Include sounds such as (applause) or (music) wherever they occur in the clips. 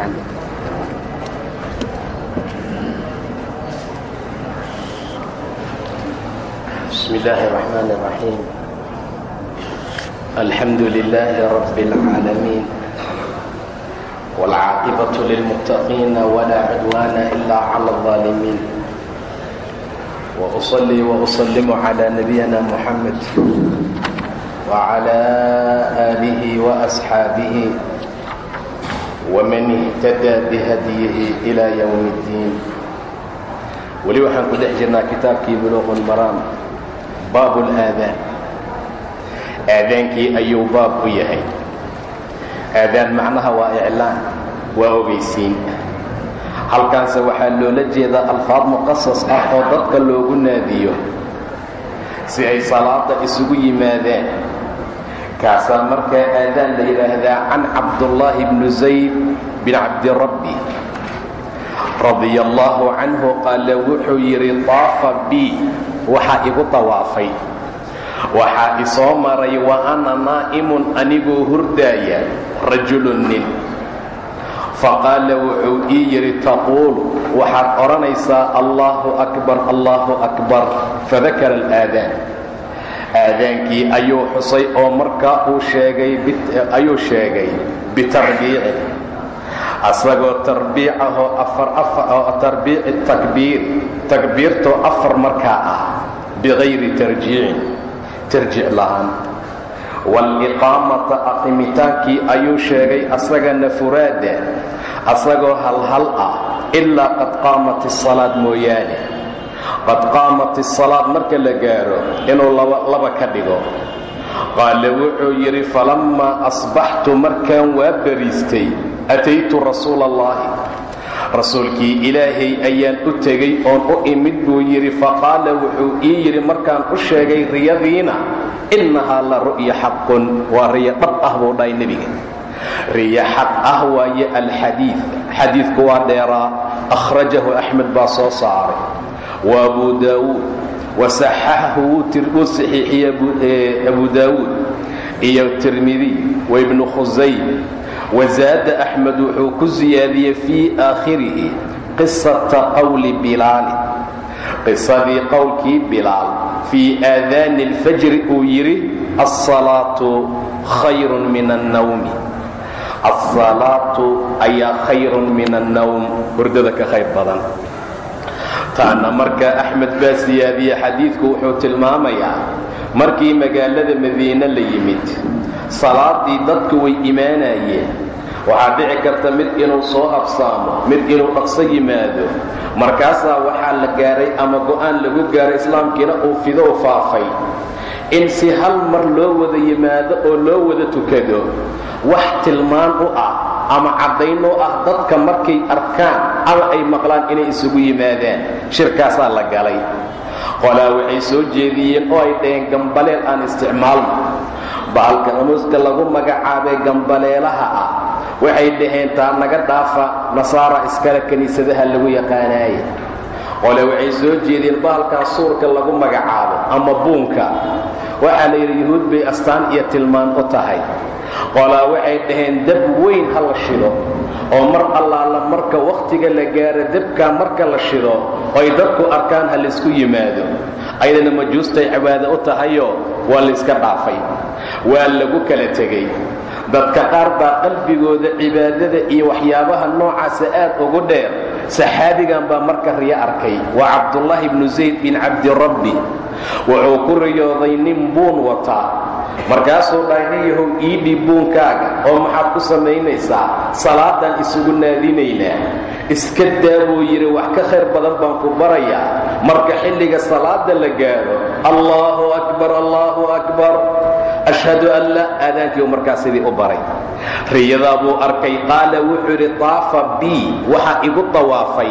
عندك بسم الله الرحمن الرحيم الحمد لله رب العالمين والعاقبة للمتقين ولا عدوان إلا على الظالمين وأصلي وأسلم على نبينا محمد وعلى آله وأصحابه waman ihtadaa bihadyihi ilaa ywmi اddiin weli waxaan ku dhex jirnaa kitaabkii buluuqu lmaraam baabu اlaadaan aadaankii ayuu baab u yahay aadaan macnaha waa iclaan waa ogeysiin halkaanse waxaa loola jeedaa alfaad muqasas ah oo dadka loogu naadiyo si ay salaada isugu yimaadeen kaasaa markaa aadaan la yidhaahdaa can cabdullaahi bnu zayd bin cabdirabbi radia allaahu canhu qaala wuxuu yidhi taafa bi waxaa igu tawaafay waxaa isoo maray wa ana naa'imun anigoo hurdaaya rajulun nin. Faqaala wuxuu ii yidhi taquulu waxaad odhanaysaa allaahu akbar allaahu akbar. Fadakara alaadaan aadaankii ayuu xusay oo markaa uu sheegay ayuu sheegay bitarbiici. Asagoo tarbiicahoo afaroo tarbiici takbiir takbiirtoo afar markaa ah bikayri tarjiicin tarjiic lahaan waaliqaamata aqimitaankii ayuu sheegay asagana furaada asagoo halhal ah ilaa qad qaamat isalaad mooyaane qad qaamat isalaad marka la gaaro inuu laba ka dhigo. Qaala wuxuu yidhi falammaa asbaxtu markaan waa bariistay ataytu rasuula allaahi rasuulkii ilaahay ayaan u tegey oon u imid buu yidhi faqaala wuxuu ii yidhi markaan u sheegay riyadiina innahaa la ru'ya xaqun waa riyo dhab ah buu dhahay nebiga. Riyo xaq ah waaye alxadiid. Xadiidku waa dheeraa. Akhrajahu axmed baa soo saaray wa abu daawuud wasaxaxahu wuu saxiixiyey abu daawuud iyo tirmidiy wa ibnu khusaym wazaada axmed wuxuu ku siyaadiyey fii aakhirihi qisata qowli bilaali qisadii qowlkii bilaal. Fii aadaani alfajri uu yidhi alsalaatu khayrun min annawmi alsalaatu ayaa khayrun min annawm. Hurdada ka khayr badan taana markaa axmed baa siyaadiye xadiidku wuxuu tilmaamayaa markii magaalada madiine la yimid salaadii dadku way imaanayeen waxaa dhici karta mid inuu soo habsaamo mid inuu dhaqso yimaado. Markaasaa waxaa la gaaray ama go'aan lagu gaaray islaamkiina uu fidou faafay in si hal mar loo wada yimaado oo loo wada tukado wax tilmaan u ah ama caddayn u ah dadka markay arkaan ama ay maqlaan inay isugu yimaadaan shirkaasaa la galay. Qolaa waxay soo jeediyeen oo ay dhaheen gambaleel aan isticmaalno. Bahalka amuuska lagu magacaabay gambaleelaha ah waxay dhaheen taa naga dhaafa nasaara iskale kiniisadaha lagu yaqaanaaye. Qole waxay soo jeedeen bahalkaa suurka lagu magacaabo ama buunka waxaa la yidhi yuhuud bay astaan iyo tilmaan u tahay. Qolaa waxay dhaheen dab weyn ha la shido oo mar allaala marka wakhtiga la gaaro dabkaa marka la shido oy dadku arkaan ha laysku yimaado. Ayadana majuustay cibaado u tahayoo waa layska dhaafay waa lagu kala tegey dadka qaar baa qalbigooda cibaadada iyo waxyaabaha noocaasa aad ugu dheer. Saxaabigan baa marka riyo arkay waa cabdullaahi bnu zayd bin cabdirabbi wuxuu ku riyooday nin buun wataa markaasuu dhahay nin yahow iidhib buunkaaga oo maxaad ku samaynaysaa? Salaadaan isugu naadinaynaa iska daa buu yidhi wax ka khayr badan baan ku barayaa. Marka xilliga salaada la gaaro allaahu akbar allaahu akbar ashhadu an la aadaankii u markaa sidii u baray. Riyadaa buu arkay qaala wuxuu yidhi taafa bii waxaa igu tawaafay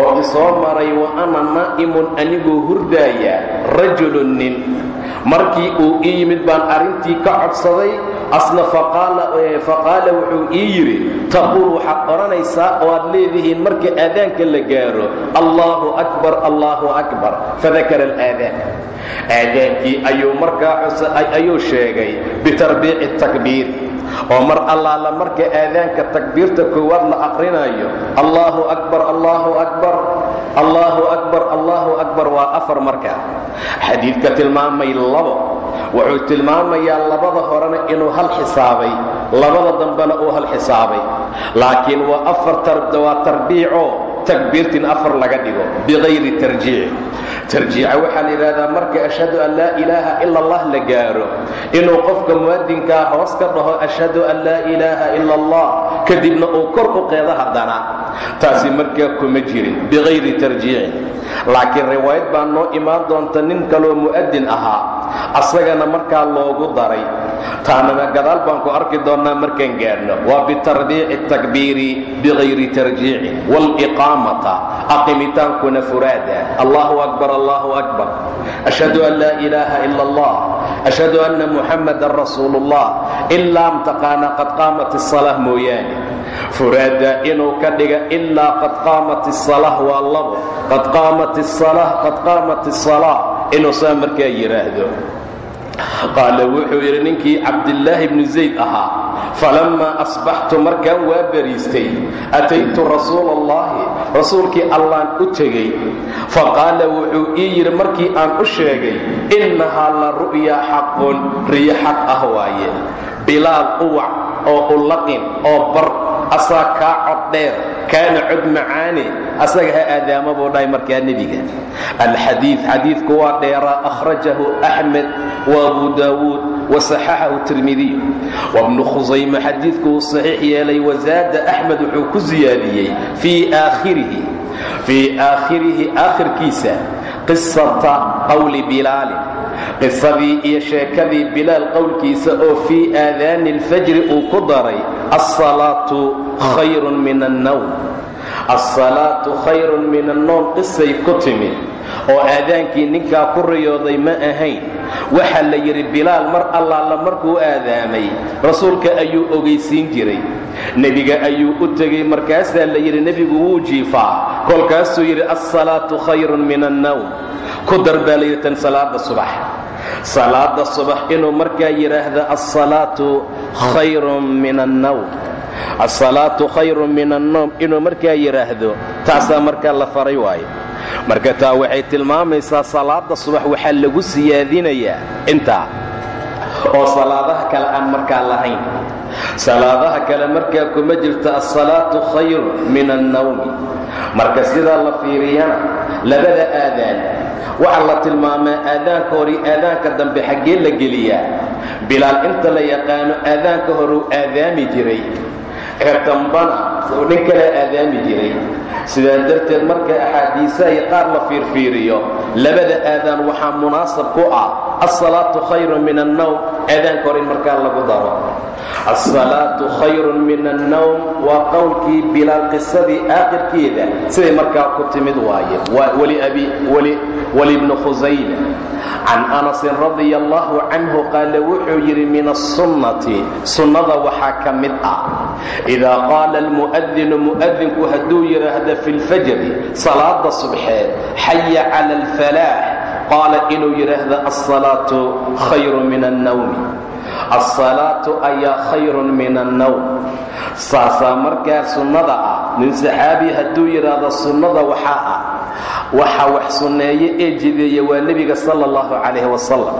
oo isoo maray wa ana naa'imun anigoo hurdaaya rajulun nin. Markii uu ii yimid baan arrintii ka codsaday asna faqaala wuxuu ii yidhi taquul waxaad odhanaysaa oo aad leedihiin marka aadaanka la gaaro allaahu akbar allaahu akbar. Fadakara alaadaan aadaankii ayuu markaa ayuu sheegay bitarbiici takbiir. Oo mar allaala marka aadaanka takbiirta koowaad la aqrinayo allaahu akbar allaahu akbar allaahu akbar allaahu akbar. Waa afar marka. Xadiidka tilmaamay labo. Wuxuu tilmaamayaa labada horena inuu hal xisaabay labada dambena uu hal xisaabay. Laakiin waa afar waa tarbiico. Takbiirtin afar laga dhigo biqayri tarjiic tarjiica waxaa la yidhahdaa marka ashhadu an laa ilaaha ila allah la gaaro inuu qofka mu'adinkaa hoos ka dhaho ashhadu an laa ilaaha ila allah kadibna uu kor u qeedo haddana. Taasi markaa kuma jirin biqayri tarjiicin laakiin riwaayad baa noo imaan doonta nin kaloo mu'adin ahaa asagana markaa loogu daray. Taanana gadaal baan ku arki doonnaa markaan gaadhno. Waa bitarbiici takbiiri biqayri tarjiicin waliqaamata aqimitaankuna furaada. Allahu akbar allahu akbar. Ashhadu an laa ilaaha ila allah ashhadu anna muxammadan rasuulu ullah ilaa mtaqaana qad qaamat isalaa mooyaane furaada inuu ka dhiga ilaa qad qaamat isalah waa labo. Qad qaamat isalah qad qaamat isalaa inuu saa markaa yidhaahdo qaala wuxuu yidhi ninkii cabdillaahi bnu zayd ahaa falammaa asbaxtu markaan waa bariistay ataytu rasuula allahi rasuulkii allaan u tegey. Faqaala wuxuu ii yidhi markii aan u sheegay innahaa la ru'yaa xaqun riyo xaq ah waaye. Bilaal uwac oo ulaqin oo bar asaa kaa cod dheer kaana cod macaane asaga ha aadaama buu dhahay markaa nebiga. Alxadiid xadiidku waa dheeraa akhrajahu axmed wa abu daawuud wasaxaxahu tirmidiy wabnu khusayme xadiidku uu saxiix yeelay wasaada axmed wuxuu ku siyaadiyey fii aakhirihi fii aakhirihi aakhirkiisa qisata qowli bilaalin qisadii iyo sheekadii bilaal qowlkiisa oo fii aadaani alfajri uu ku daray alsalaatu khayrun min annowm alsalaatu khayrun min annowm qisay ku timid oo aadaankii ninkaa ku riyooday ma ahayn. Waxaa la yidhi bilaal mar allaala markuu aadaamay. Rasuulka ayuu ogaysiin jiray. Nebiga ayuu u tegey markaasaa la yidhi nebigu wuu jiifaa. Kolkaasuu yidhi alsalaatu khayrun min annowm ku dar baa la yidhi tan salaada subax. Salaada subax inuu markaa yidhaahdo alsalaatu khayrun min annowm alsalaatu khayrun min annowm inuu markaa yidhaahdo taasaa markaa la faray waayo. Marka taa waxay tilmaamaysaa salaada subax waxaa lagu siyaadinayaa. Intaa oo salaadaha kale aan markaa lahayn. Salaadaha kale markaa kuma jirta alsalaatu khayrun min annawmi marka sidaa la fiiriyana labada aadaan waxaa la tilmaamaa aadaanka hore aadaanka dambe xaggee la geliyaa. Bilaal inta la yaqaano aadaanka horeu aadaami jiray dambana nin kale aadaami jiray. Sidaa darteed marka axaadiisaha iyo qaar la fiirfiiriyo labada aadaan waxaa munaasab ku ah alsalaatu khayrun min annowm aadaanka hore in markaa lagu daro. Alsalaatu khayrun min annowm waa qowlkii bilaal qisadii aakhirkeeda siday markaa ku timid waaye walibni khusayma can anasin radia allahu canhu qaala wuxuu yidhi min asunnati sunnada waxaa ka mid ah idaa qaala almu'adinu mu'adinku hadduu yidhaahda fi lfajri salaada subxeed xaya cala alfalaax qaala inuu yidhaahdo alsalaatu khayrun min annawmi alsalaatu ayaa khayrun min annowm saasaa markaa sunnada ah nin saxaabi hadduu yidhaahdo sunnada waxaa ah waxa wax sunneeye ee jideeya waa nebiga sala allahu calayh wasalam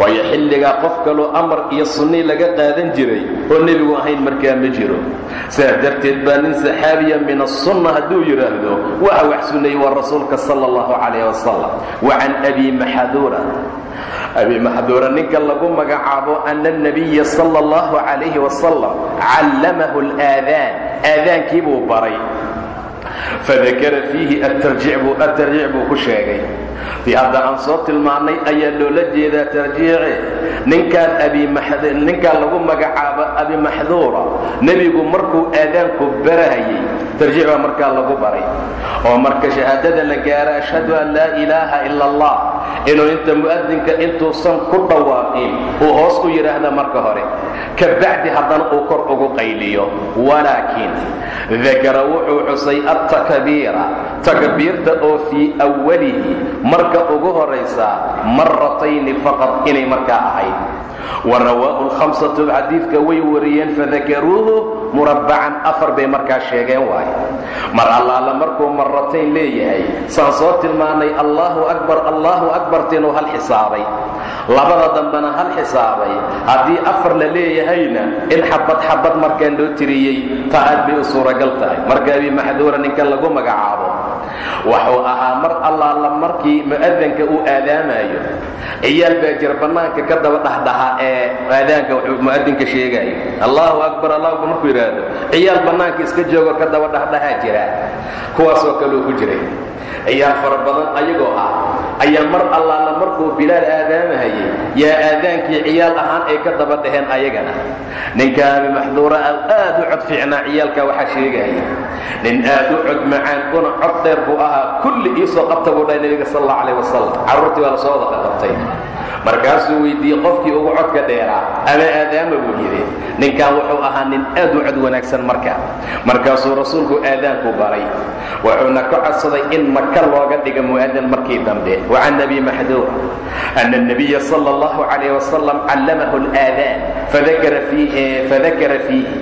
waayo xilligaa qof kaloo amar iyo sunnii laga qaadan jiray oo nebigu ahayn markaa ma jiro. Sidaas darteed baa nin saxaabiya min asunna hadduu yidhaahdo waxa wax sunneeye waa rasuulka sala allahu calayh wasalam wa can abi maxaduura abi maxduura ninka lagu magacaabo ana alnabiya sala allahu calayhi wasalam callamahu alaadaan aadaankii buu baray fadakara fiihi atarjiic buu ku sheegay dii hadda aan soo tilmaannay ayaa loola jeedaa tarjiice ninkaan lagu magacaabo abi maxduura nebigu markuu aadaanku barahayay tarjiic baa markaa lagu baray oo marka shahaadada la gaaro ashhadu an laa ilaaha ila allah inuu inta mu'adinka intuusan ku dhawaaqin uu hoos u yidhaahda marka hore ka bacdi haddana uu kor ugu qayliyo walaakiin dakara wuxuu xusay altakbiira takbiirta oo fii awalihi marka ugu horaysa maratayni faqad inay markaa ahayd. Wa rawaahu lhamsatu xadiidka way wariyeen fadakaruuhu murabbacan afar bay markaa sheegeen waaye mar allaala markuu maratayn leeyahay saan soo tilmaanay allaahu akbar allaahu akbartinuu hal xisaabay labada dambena hal xisaabay. Haddii afar la leeyahayna in xabad xabad markaan loo tiriyey taa aad bay u suuragal tahay. Marka maxduura ninka lagu magacaabo wuxuu ahaa mar allaala markii mu'adanka uu aadaamayo. Ciyaal baa jir bannaanka ka daba dhahdhaha ee aadaanka wuxuu mu'adinka sheegayo allahu akbar allahu akbar markuu yidhaahdo ciyaal bannaanka iska joogo ka daba dhahdhahaa jira. Kuwaasoo kaleu ku jiray. Ciyaal fara badan ayagoo ah ayaa mar allaala markuu bilaal aadaamahayay yaa aadaankii ciyaal ahaan ay ka daba dhaheen ayagana ninka maxduura aad u cod fiicnaa ciyaalka waxaa sheegaya nin aad u cod macaan una cod dheer buu ahaa kulli iisoo qabta buu dhahay nebiga sal alla calayh wasalam carruurtii baa la soo wada qabtay. Markaasuu weydiiyey qofkii ugu codka dheeraa ama aadaama buu yidhi. Ninkan wuxuu ahaa nin aad u cod wanaagsan marka. Markaasuu rasuulku aadaanku baray. Wuxuuna ku codsaday in maka looga dhiga mu'adan markii dambe. Wa can abi maxduur ana nabiya sal allahu calayh wasalam callamahu alaadan fadakara fiihi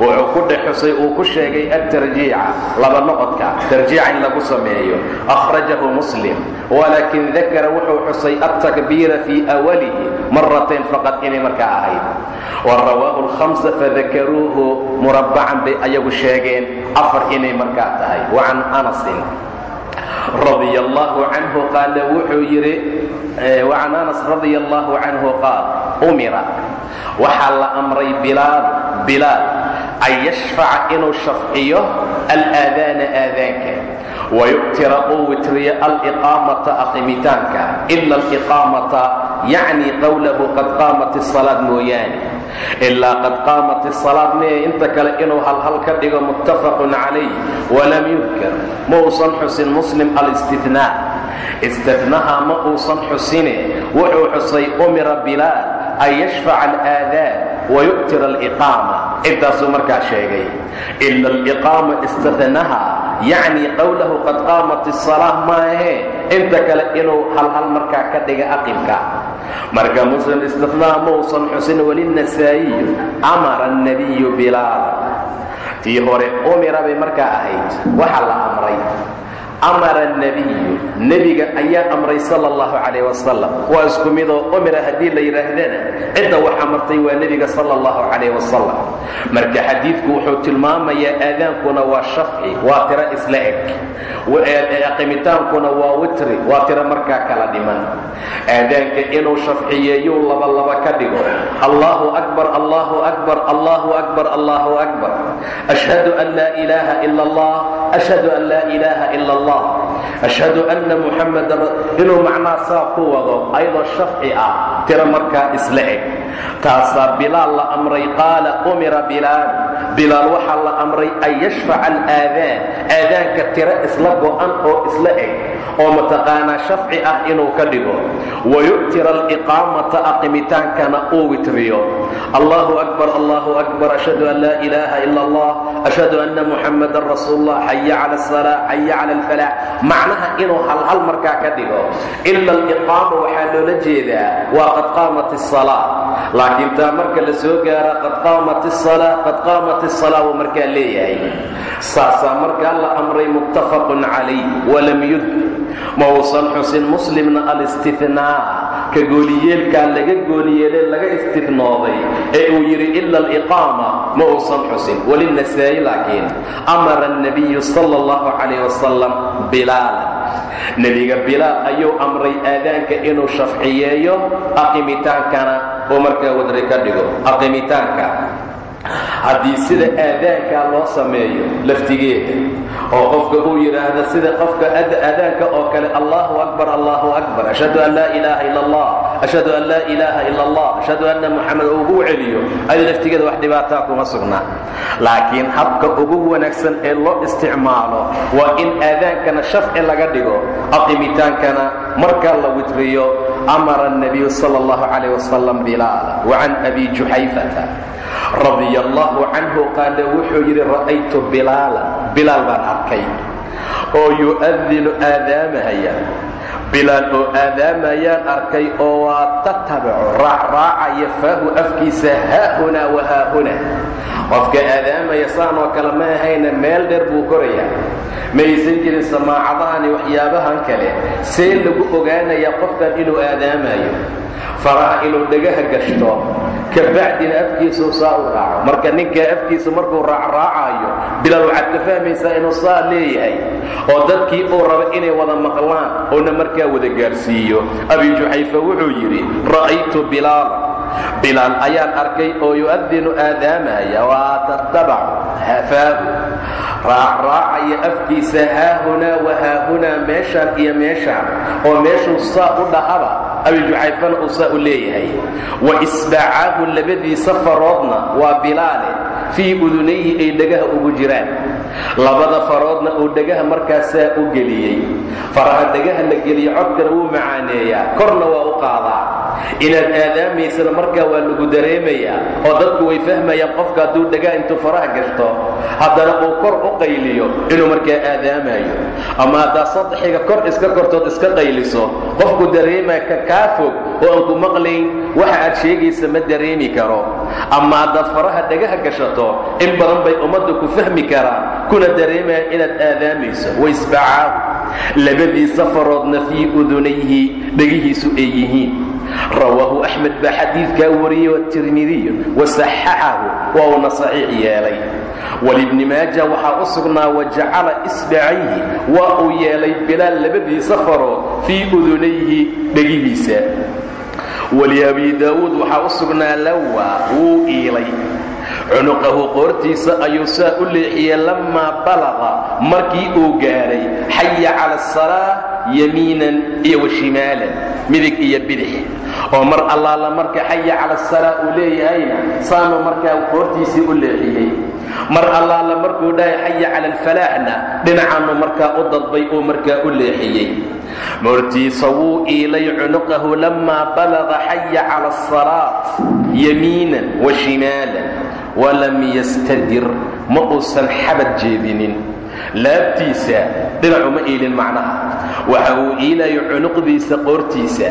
wuxuu ku dhexusay uu ku sheegay altarjiica laba noqodka tarjiica in lagu sameeyo. Akhrajahu muslim. Walakin dakara wuxuu xusay altakbiira fii awalihi maratayn faqad inay markaa ahayd. Wa rawaahu lhamsa fadakaruuhu murabbacan bay ayagu sheegeen afar inay markaa tahay. Wa can anasin radia allahu canhu qaala wuxuu yidhi wacan anas radia allahu canhu qaal umira. Waxaa la amray bilaal bilaal an yashfaca inuu shafciyo alaadaana aadaanka wayuktira uu witriyo aliqaamata aqimitaanka ila aliqaamata yacni qowlahu qad qaamat isalaad mooyaane ilaa qad qaamat isalaad mee inta kale inuu halhal ka dhigo muttafaqun calayh walam yudkar ma uusan xusin muslim alistitnaa istitnaha ma uusan xusine wuxuu xusay umira bilaal an yashfaca alaadaan wayu'tir aliqaama intaasuu markaa sheegay ila aliqaama istitnaha yacni qowlahu qad qaamat isalaa maahee inta kale inuu halhal markaa ka dhiga aqimka marka muslim istinaa ma uusan xusin walinasaa'iyu amara annabiyu bilaala tii hore umira bay markaa ahayd waxaa la amray amara annabiyu nebiga ayaa amray sala allahu calayh wasalam waa isku midoo umira haddii la yidhaahdana cidda wax amartay waa nebiga sala allahu calayh wasalam marka xadiidku wuxuu tilmaamayaa aadaankuna waa shafci waa tiro isla eg aqimitaankuna waa witri waa tiro markaa kala dhiman aadaanka inuu shafciyeeyuu labalaba ka dhigo allahu akbar allahu akbar allahu akbar allahu akbar ashhadu an laa ilaaha ila allah ashhadu an laa ilaaha ila allah ashhadu anna muxamadan inuu macnaa saa ku wado ayadoo shafci ah tiro markaa isla eg. Taasaa bilaal la amray qaala umira bilaal. Bilaal waxaa la amray an yashfaca alaadaan. Aadaanka tiro isla go'an oo isla eg oo mataqaanaa shafci ah inuu ka dhigo. Wayu'tira aliqaamata aqimitaankana uu witriyo. Allahu akbar allahu akbar ashhadu an laa ilaaha ila allah ashhadu anna muxamadan rasuulullah xaya cala asalaa xaya cala alfalaax macnaha inuu halhal markaa ka dhigo. Ila aliqaama waxaa loola jeedaa waa qad qaamat isalaa laakiin taa marka la soo gaara qad qaamat isalaa qad qaamat isalaa wuu markaa leeyahay. Saasaa markaa la amray muttafaqun calayh walam yudkir ma uusan xusin muslimna alistinaa ka gooliyeelkaa laga gooliyeele laga istinooday ee uu yidhi ila aliqaama ma uusan xusin walinasaa'i laakiin amara annabiyu sala allahu calayh wasalam bilaala nebiga bilaal ayuu amray aadaanka inuu shafciyeeyo aqimitaankana uu markaa wadri ka dhigo aqimitaanka haddii sida aadaankaa loo sameeyo laftigeeda oo qofka uu yidhaahdo sida qofka aadaanka oo kale allahu akbar allahu akbar ashhadu an laa ilaaha ila allah ashhadu an laa ilaaha ila allah ashhadu anna muxamed oo ugu celiyo ay laftigeeda wax dhibaataa kuma sugnaa laakiin habka ugu wanaagsan ee loo isticmaalo waa in aadaankana shafci laga dhigo aqimitaankana markaa la witriyo amara nabiyu sal llahu calayh wasalam bilaala wa can abi juxayfata radia allahu canhu qaala wuxuu yidhi ra'aytu bilaalan bilaal baan arkay oo yu'adinu aadaamahaya bilaal oo aadaamayaan arkay oo waa tatabacu raacraacaya faahu afkiisa haahunaa wa haahunaa qofka aadaamaya saan oo kale ma ahayna meel dheer buu korayaa maysan jirin samaacadahani waxyaabahan kale. See lagu ogaanayaa qofkan inuu aadaamayo. Faraha inuu dhagaha gashto. Kabacdina afkiisuu saa u raaco. Marka ninka afkiisa markuu raacraacayo bilaal waxaad ka fahmaysaa inuu saa leeyahay. Oo dadkii uu raba inay wada maqlaan markaa wada gaarsiiyo. Abi juxayfa wuxuu yidhi ra'aytu bilaala bilaal ayaan arkay oo yu'adinu aadaamaya waa tatabacu hafaahu raacraacaya afkiisa haahunaa wa haahunaa meeshaan iyo meeshaan. Oo meeshuu saa u dhahaba abi juxayfana uu saa u leeyahay. Wa isbacaahu labadiisa faroodna waa bilaale fii udunayhi ay dhagaha ugu jiraan labada faroodna uu dhagaha markaasaa u geliyey. Faraha dhagaha la geliya codkana wuu macaaneeyaa korna waa u qaadaa inaad aadaamaysana markaa waa lagu dareemayaa oo dadku way fahmayaan qofka hadduu dhagaa intuu faraha gashto haddana uu kor u qayliyo inuu markaa aadaamayo ama haddaad sadxiga kor iska kortood iska qayliso qofku dareemaya ka kaa fog oo aan ku maqlayn waxa aad sheegaysa ma dareemi karo. Ama haddaad faraha dhagaha gashato in badan bay ummadda ku fahmi karaan kuna dareemayaan inaad aadaamayso waisbacaahu labadiisa faroodna fii udunayhi dhegihiisu ay yihiin. Rawaahu axmed baa xadiidkaa wariyey watirmidiyu wasaxaxahu waa uuna saxiix yeelay. Walibni maaja waxaa u sugnaa wajacala isbacayhi waa uu yeelay bilaal labadiisa farood fii udunayhi dhegihiisa waliabi daawuud waxaa u sugnaa lawaa wuu iilay cunuqahu qoortiisa ayuu saa u leexiyey lammaa balaqa markii uu gaadhay xaya cala asalaa yamiinan iyo wa shimaalan midig iyo bidix. Oo mar allaala marka xaya cala asalaa uu leeyahayna saanu markaa qoortiisii u leexiyey. Mar allaala markuu dhahay xaya cala alfalaaxna dhinacaanu markaa u dadbay uu markaa u leexiyey. Moortiisa wuu iilay cunuqahu lammaa balaqa xaya cala asalaat yamiinan wa walam yastadir. Ma uusan xabad jeedinin. Laabtiisa dhinacuma iilin macnaha. Waxa uu iilayo cunuqdiisa qoortiisa.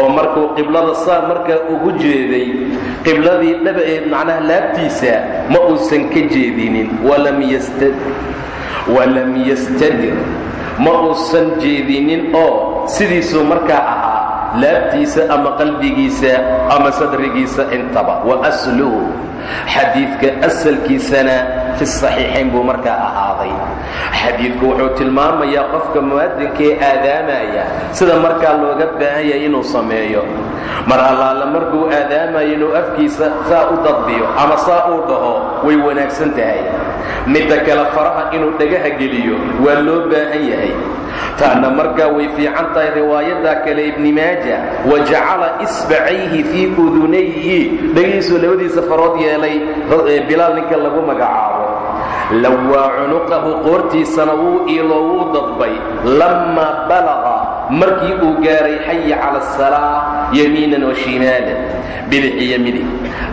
Oo markuu qiblada saa markaa ugu jeeday qibladii dhaba ee macnaha laabtiisa ma uusan ka jeedinin. Walam yastadir. Ma uusan jeedinin oo sidiisuu markaa ahaa laabtiisa ama qalbigiisa ama sadrigiisa intaba. Wa asluhu xadiidka asalkiisana fi saxiixayn buu markaa ahaaday. Xadiidku wuxuu tilmaamayaa qofka mu'adinkaee aadaamaya sida markaa looga baahan yahay inuu sameeyo. Mar allaala markuu aadaamayo inuu afkiisa saa u dadbiyo ama saa uu dhaho way wanaagsan tahay midda kale faraha inuu dhagaha geliyo waa loo baahan yahay. Taana markaa way fiican tahay riwaayadda kale ibni maaja wa jacala isbacayhi fii udunayhi. Dhagihiisuu labadiisa farood yeelay bilaal ninka lagu magacaabo. Lawaa cunuqahu qoortiisana wuu iilo wuu dadbay. Lammaa balaqa markii uu gaaray xaya cala asalaa yamiinan wa shimaalan bidix iyo midig.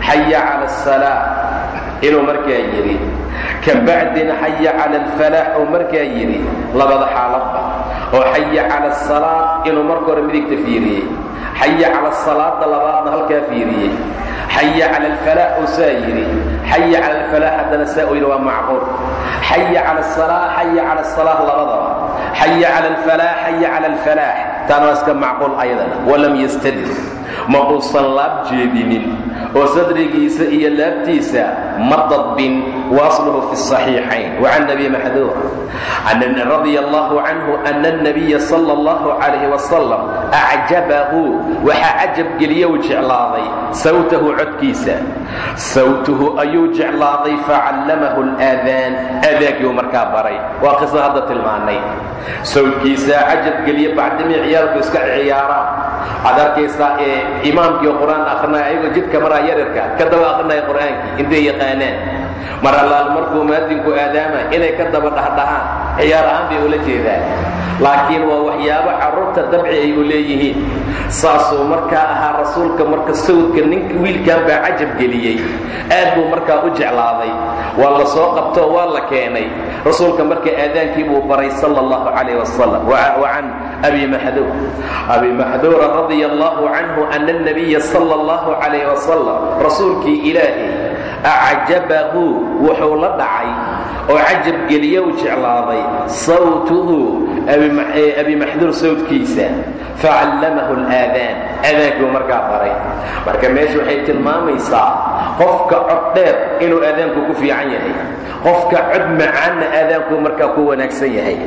Xaya cala asalaa inuu markaa yidhi ka bacdina xaya cala alfalaax uu markaa yidhi labada xaaladba oo xaya cala asalaa inuu marka hore midigta fiiriyey xaya cala asalaada labaadna halkaa fiiriyey xaya cala alfalaax uu saa yidhi xaya cala alfalaax haddana saa uu yidhi waa macquul xaya cala asalaa xaya cala asalaa labadaba xaya cala alfalaax xaya cala alfalaax taana waa iska macquul ayadana walam yastadir ma uusan laab jeedinin oo sadrigiisa iyo laabtiisa ma dadbin waasluhu fi saxiixayn. Wacan abi maxduur radi allahu canhu ana anabiya sal allahu calayh wasalam acjabahu waxaa cajab geliye uu jeclaaday sawtahu codkiisa. Sawtuhu ayuu jeclaaday facallamahu اlaadaan aadaankiiuu markaa baray. Waa qiso hadda tilmaanay. Sawtkiisaa cajab geliye bacdimii ciyaalku iska ciyaaraan waxaad arkaysaa ee imaamkii qur'aan akrinaya ayagoo jidka maraa yarirka ka daba akrinaya qur'aankii intay yaqaanaan mar allaal markuu mu'adinku aadaama inay ka daba dhahdhahaan ciyaar ahaan bay ula jeedaan laakiin waa waxyaabo carruurta dabci ay u leeyihiin. Saasuu markaa ahaa rasuulka marka sawdka ninka wiilkan baa cajab geliyey. Aad buu markaa u jeclaaday. Waa la soo qabtoo waa la keenay. Rasuulka marka aadaankii buu baray sala allahu calayh wasalam wa can abi maxduur abi maxduura radia allahu canhu ana alnabiya sala allahu calayh wasalam rasuulkii ilaahay acjabahu wuxuu la dhacay oo cajab geliye u jeclaaday sawtuhu abi maxduur sawdkiisa facallamahu alaadaan aadaankuu markaa baray. Marka meesha waxay tilmaamaysaa qofka cod inuu aadaanku ku fiican yahay. Qofka cod macaanna aadaankuu markaa ku wanaagsan yahay.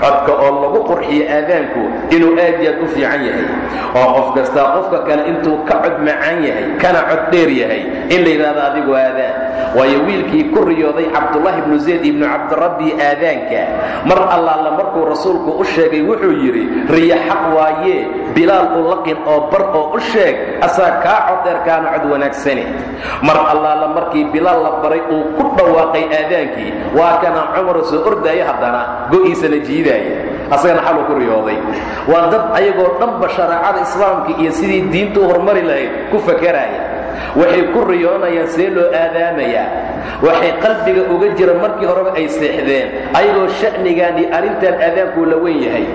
Codka oo lagu qurxiyo aadaanku inuu aad yaad u fiican yahay. Oo qof kastaa qofka kale intuu ka cod macaan yahay kana cod yahay in la yidhahdo adigu aadaan waayo wiilkii ku riyooday cabdullaahi ibnu zayd ibnu cabdirabbi aadaanka. Mar allaala markuu rasuulku u sheegay wuxuu yidhi riyo xaq waayee bilaal u laqin oo bar oo u sheeg asaa kaa cod dheer kaana cod wanaagsane mar allaala markii bilaal la baray uu ku dhawaaqay aadaankii waa kana cumar soo ordaaya haddana go'iisana jiidaaya asagana xaluu ku riyooday. Waa dad ayagoo dhanba shareecada islaamka iyo sidii diinta u hormari lahayd ku fakaraaya waxay ku riyoonayaan see loo aadaamayaa waxay qalbiga uga jira markii horeba ay seexdeen ayagoo sha'nigan iyo arrintan aadaankuu la weyn yahay.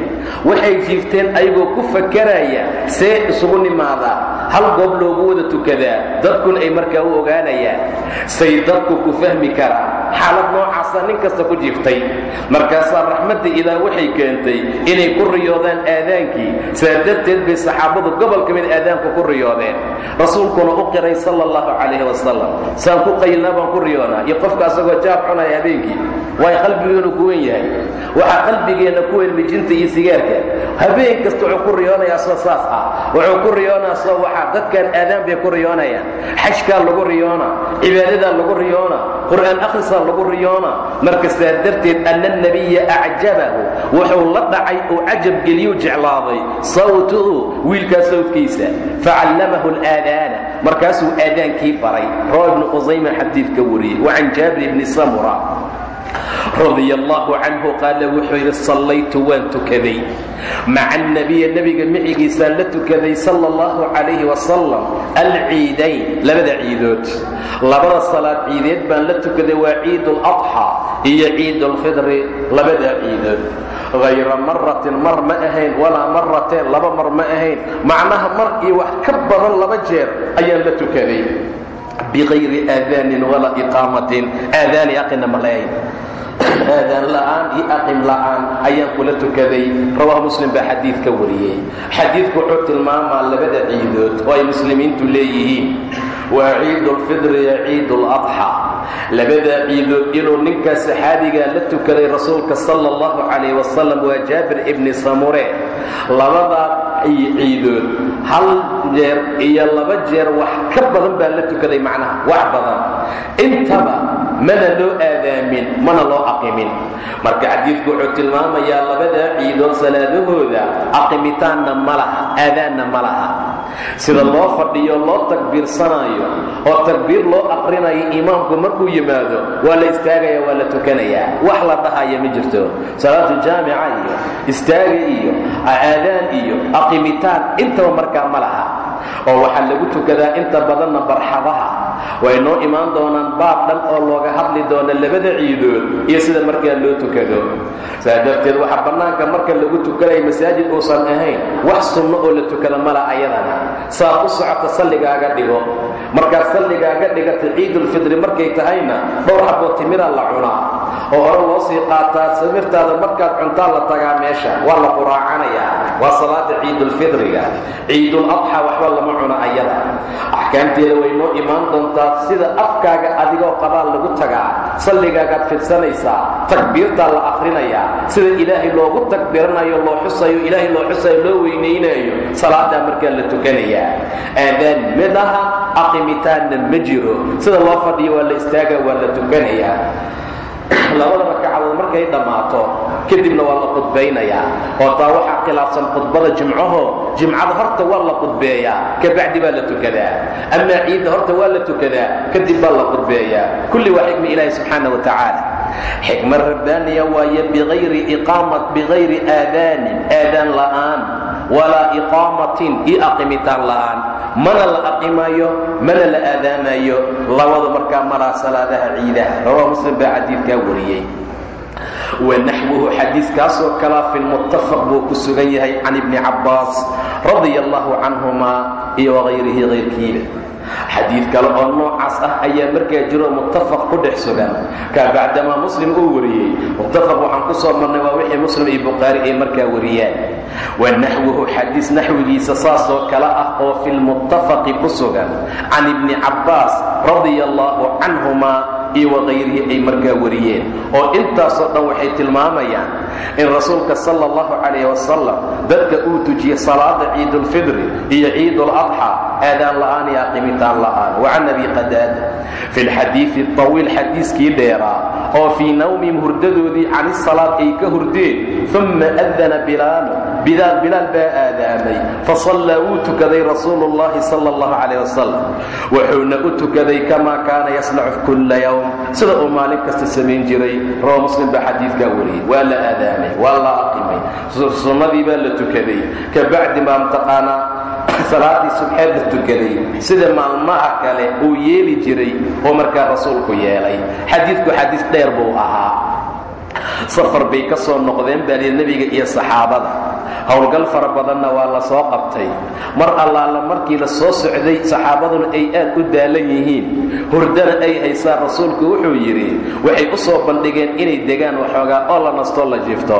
Waxay jiifteen ayagoo ku fakaraya see isugu nimaadaa hal goob loogu wada tukadaa. Dadkuna ay markaa u ogaanayaan. Say dadku ku fahmi karaan xaalad noocaasa nin kasta ku jiiftay. Markaasaa raxmadda idaa waxay keentay inay ku riyoodaan aadaankii. Saa darteed bay saxaabadu gobol ka mid aadaanku ku riyoodeen. Rasuulkuna u qiray sala allahu calayhi wasalam saan ku qaylnaa baan ku riyoonaa. Iyo qofka asagoo jaab cunaya habeenkii. Waayo qalbigeenu ku wen yahay. Waxaa qalbigeenna ku weyn mijinta iyo sigaarka. Habeen kasta wuxuu ku riyoonayaa soo saas ah. Wuxuu ku riyoonaa soo waxaa dadkan aadaan bay ku riyoonayaan. Xajkaa lagu riyoona cibaadadaa lagu riyoona qur'aan akhrisaa lagu riyoona marka saa darteed anna nebiya acjabahu wuxuu la dhacay oo cajab geliyuu jeclaaday. Sawtuhu wiilkaa sawdkiisa facallamahu alaadaana markaasuu aadaankii baray. Rawa ibnu qusayma xadiidka wariyey. Wa can jaabir ibni samura radia allaahu canhu qaala wuxuu yidhi sallaytu waan tukaday. Maca annabiya nebiga micigiisaan la tukaday sala allahu calayhi wasalam alciidayn labada ciidood. Labada salaad ciideed baan la tukaday waa ciid اladxaa iyo ciid اlfidri labada ciidood. Hayra maratin mar ma ahayn walaa marateen laba mar ma ahayn. Macnaha mar iyo wax ka badan laba jeer ayaan la tukaday bikayri aadaanin walaa iqaamatin aadaani aqina ma lahayn aadaan la'aan iyo aqim la'aan ayaan kula tukaday rawahu muslim baa xadiidka wariyey xadiidku wuxuu tilmaamaa labada ciidood oo ay muslimiintu leeyihiin waa ciid ulfidri iyo ciid uladxa labada ciidood inuu ninkaa saxaabigaa la tukaday rasuulka sala allahu calayh wasalam waa jaabir ibni samure labadaa ciidood. Hal jeer iyo laba jeer wax ka badan baa la tukaday macnaha wax badan. Intaba mana loo aadaamin mana loo aqimin. Marka xadiidku wuxuu tilmaamayaa labadaa ciidood salaadahooda aqimitaanna ma laha aadaanna ma laha sida loo fadhiyo loo takbiirsanaayo oo takbiir loo aqrinayo imaamku markuu yimaado waa la istaagaya waa la tukanayaa wax la dhahaya ma jirto. Salaatu jaamica iyo istaaga iyo aadaan iyo aqimitaan intaba markaa ma laha oo waxaa lagu tukadaa inta badanna barxadaha. Way noo imaan doonaan baab dhan oo looga hadli doona labada ciidood iyo sida markaa loo tukado. Saa darteed waxaa bannaanka marka lagu tukanaya masaajid uusan ahayn wax sunno oo la tukada mala ayadana. Saa u socota salligaaga dhigo. Markaad salligaaga dhigata ciidulfidri markay tahayna dhowr xaboo timiraa la cunaa oo hore loo sii qaataa samirtaada markaad cuntaa la tagaa meesha waa la quraacanayaa waa salaada ciidulfidriga ciiduladxa waxba lama cuno ayada. Axkaamteeda way noo imaan doontaa sida afkaaga adigoo qabaal lagu tagaa. Salligaagaad fidsanaysaa. Takbiirtaa la akhrinayaa sida ilaahay loogu takbiiranayo loo xusayo ilaahay loo xusayo loo weynaynayo salaadaa markaa la tukanayaa aadaan midaha aqimitaanna ma jiro. Sida loo fadhiyo waa la istaaga waa la tukanayaa labada rakacadood markay dhammaato kadibna waa la khudbaynayaa oo taa waxaa khilaafsan khudbada jimcaho jimcada horta waa la khudbeeyaa kabacdi baa la tukadaa. Amaa ciidda horta waa la tukadaa kadib baa la khudbeeyaa kulli waa xikmi ilaahi subxaana wa tacaala xikma rabbaaniya waaye bigayri aadaanin aadaan la'aan walaa iqaamatin io aqimitaan la'aan. Mana la aqimayo mana la aadaamayo labada markaa maraa salaadaha ciidaha. Rawaa muslim baa xadiidkaa wariyey. Wanaxwuhu xadiiskaasoo kalaa fi lmuttafaq buu ku sugan yahay can ibni cabbaas radia allahu canhumaa iyo wagayrihi kayrkiiba xadiid kale oo noocaas ah ayaa markaa jiro muttafaq ku dhex sugan. Kaa bacdamaa muslim uu wariyey muttafaq waxaan ku soo marnay waa wixii muslim iyo bukhaari ay markaa wariyaan. Wa naxwuhu xadiis naxwigiisa saasoo kale ah oo fi lmuttafaqi ku sugan. Can ibni cabbaas radia allahu canhumaa iyo waqayrihi ay markaa wariyeen. oo intaasoo dhan waxay tilmaamayaan in rasuulka sala allahu calayh wasalam dadka uu tujiye salaada ciidulfidri iyo ciiduladxaa aadaan la'aan iyo aqimitaan la'aan. Wa can abi qadaada fi lxadiidi tawiil xadiiskii dheeraa oo fii nawmihim hurdadoodii can isalaad ay ka hurdeen uma adana bilaalu bilaal bilaal baa aadaamay. Fasallaa wuu tukaday rasuulu llahi sala allahu calayh wasalam wuxuuna u tukaday kamaa kaana yasnacu kulla yowm sida uu maalin kasta samayn jiray rawa muslim baa xadiidkaa wariyey. Waa la aadaamay waa la aqimay. Sunnadii baa la tukaday. Kabacdi baa mtaqaanaa salaadii subxeed la tukaday sida maalmaha kale uu yeeli jiray oo markaa rasuulku yeelay. Xadiidku xadiis dheer buu ahaa. Safar bay ka soo noqdeen baa nebiga iyo saxaabada howlgal fara badanna waa la soo qabtay. Mar allaala markii la soo socday saxaabaduna ay aad u daalan yihiin. Hurdana ay haysaan rasuulku wuxuu yidhi waxay u soo bandhigeen inay degaan waxoogaa oo la nastoo la jiifto.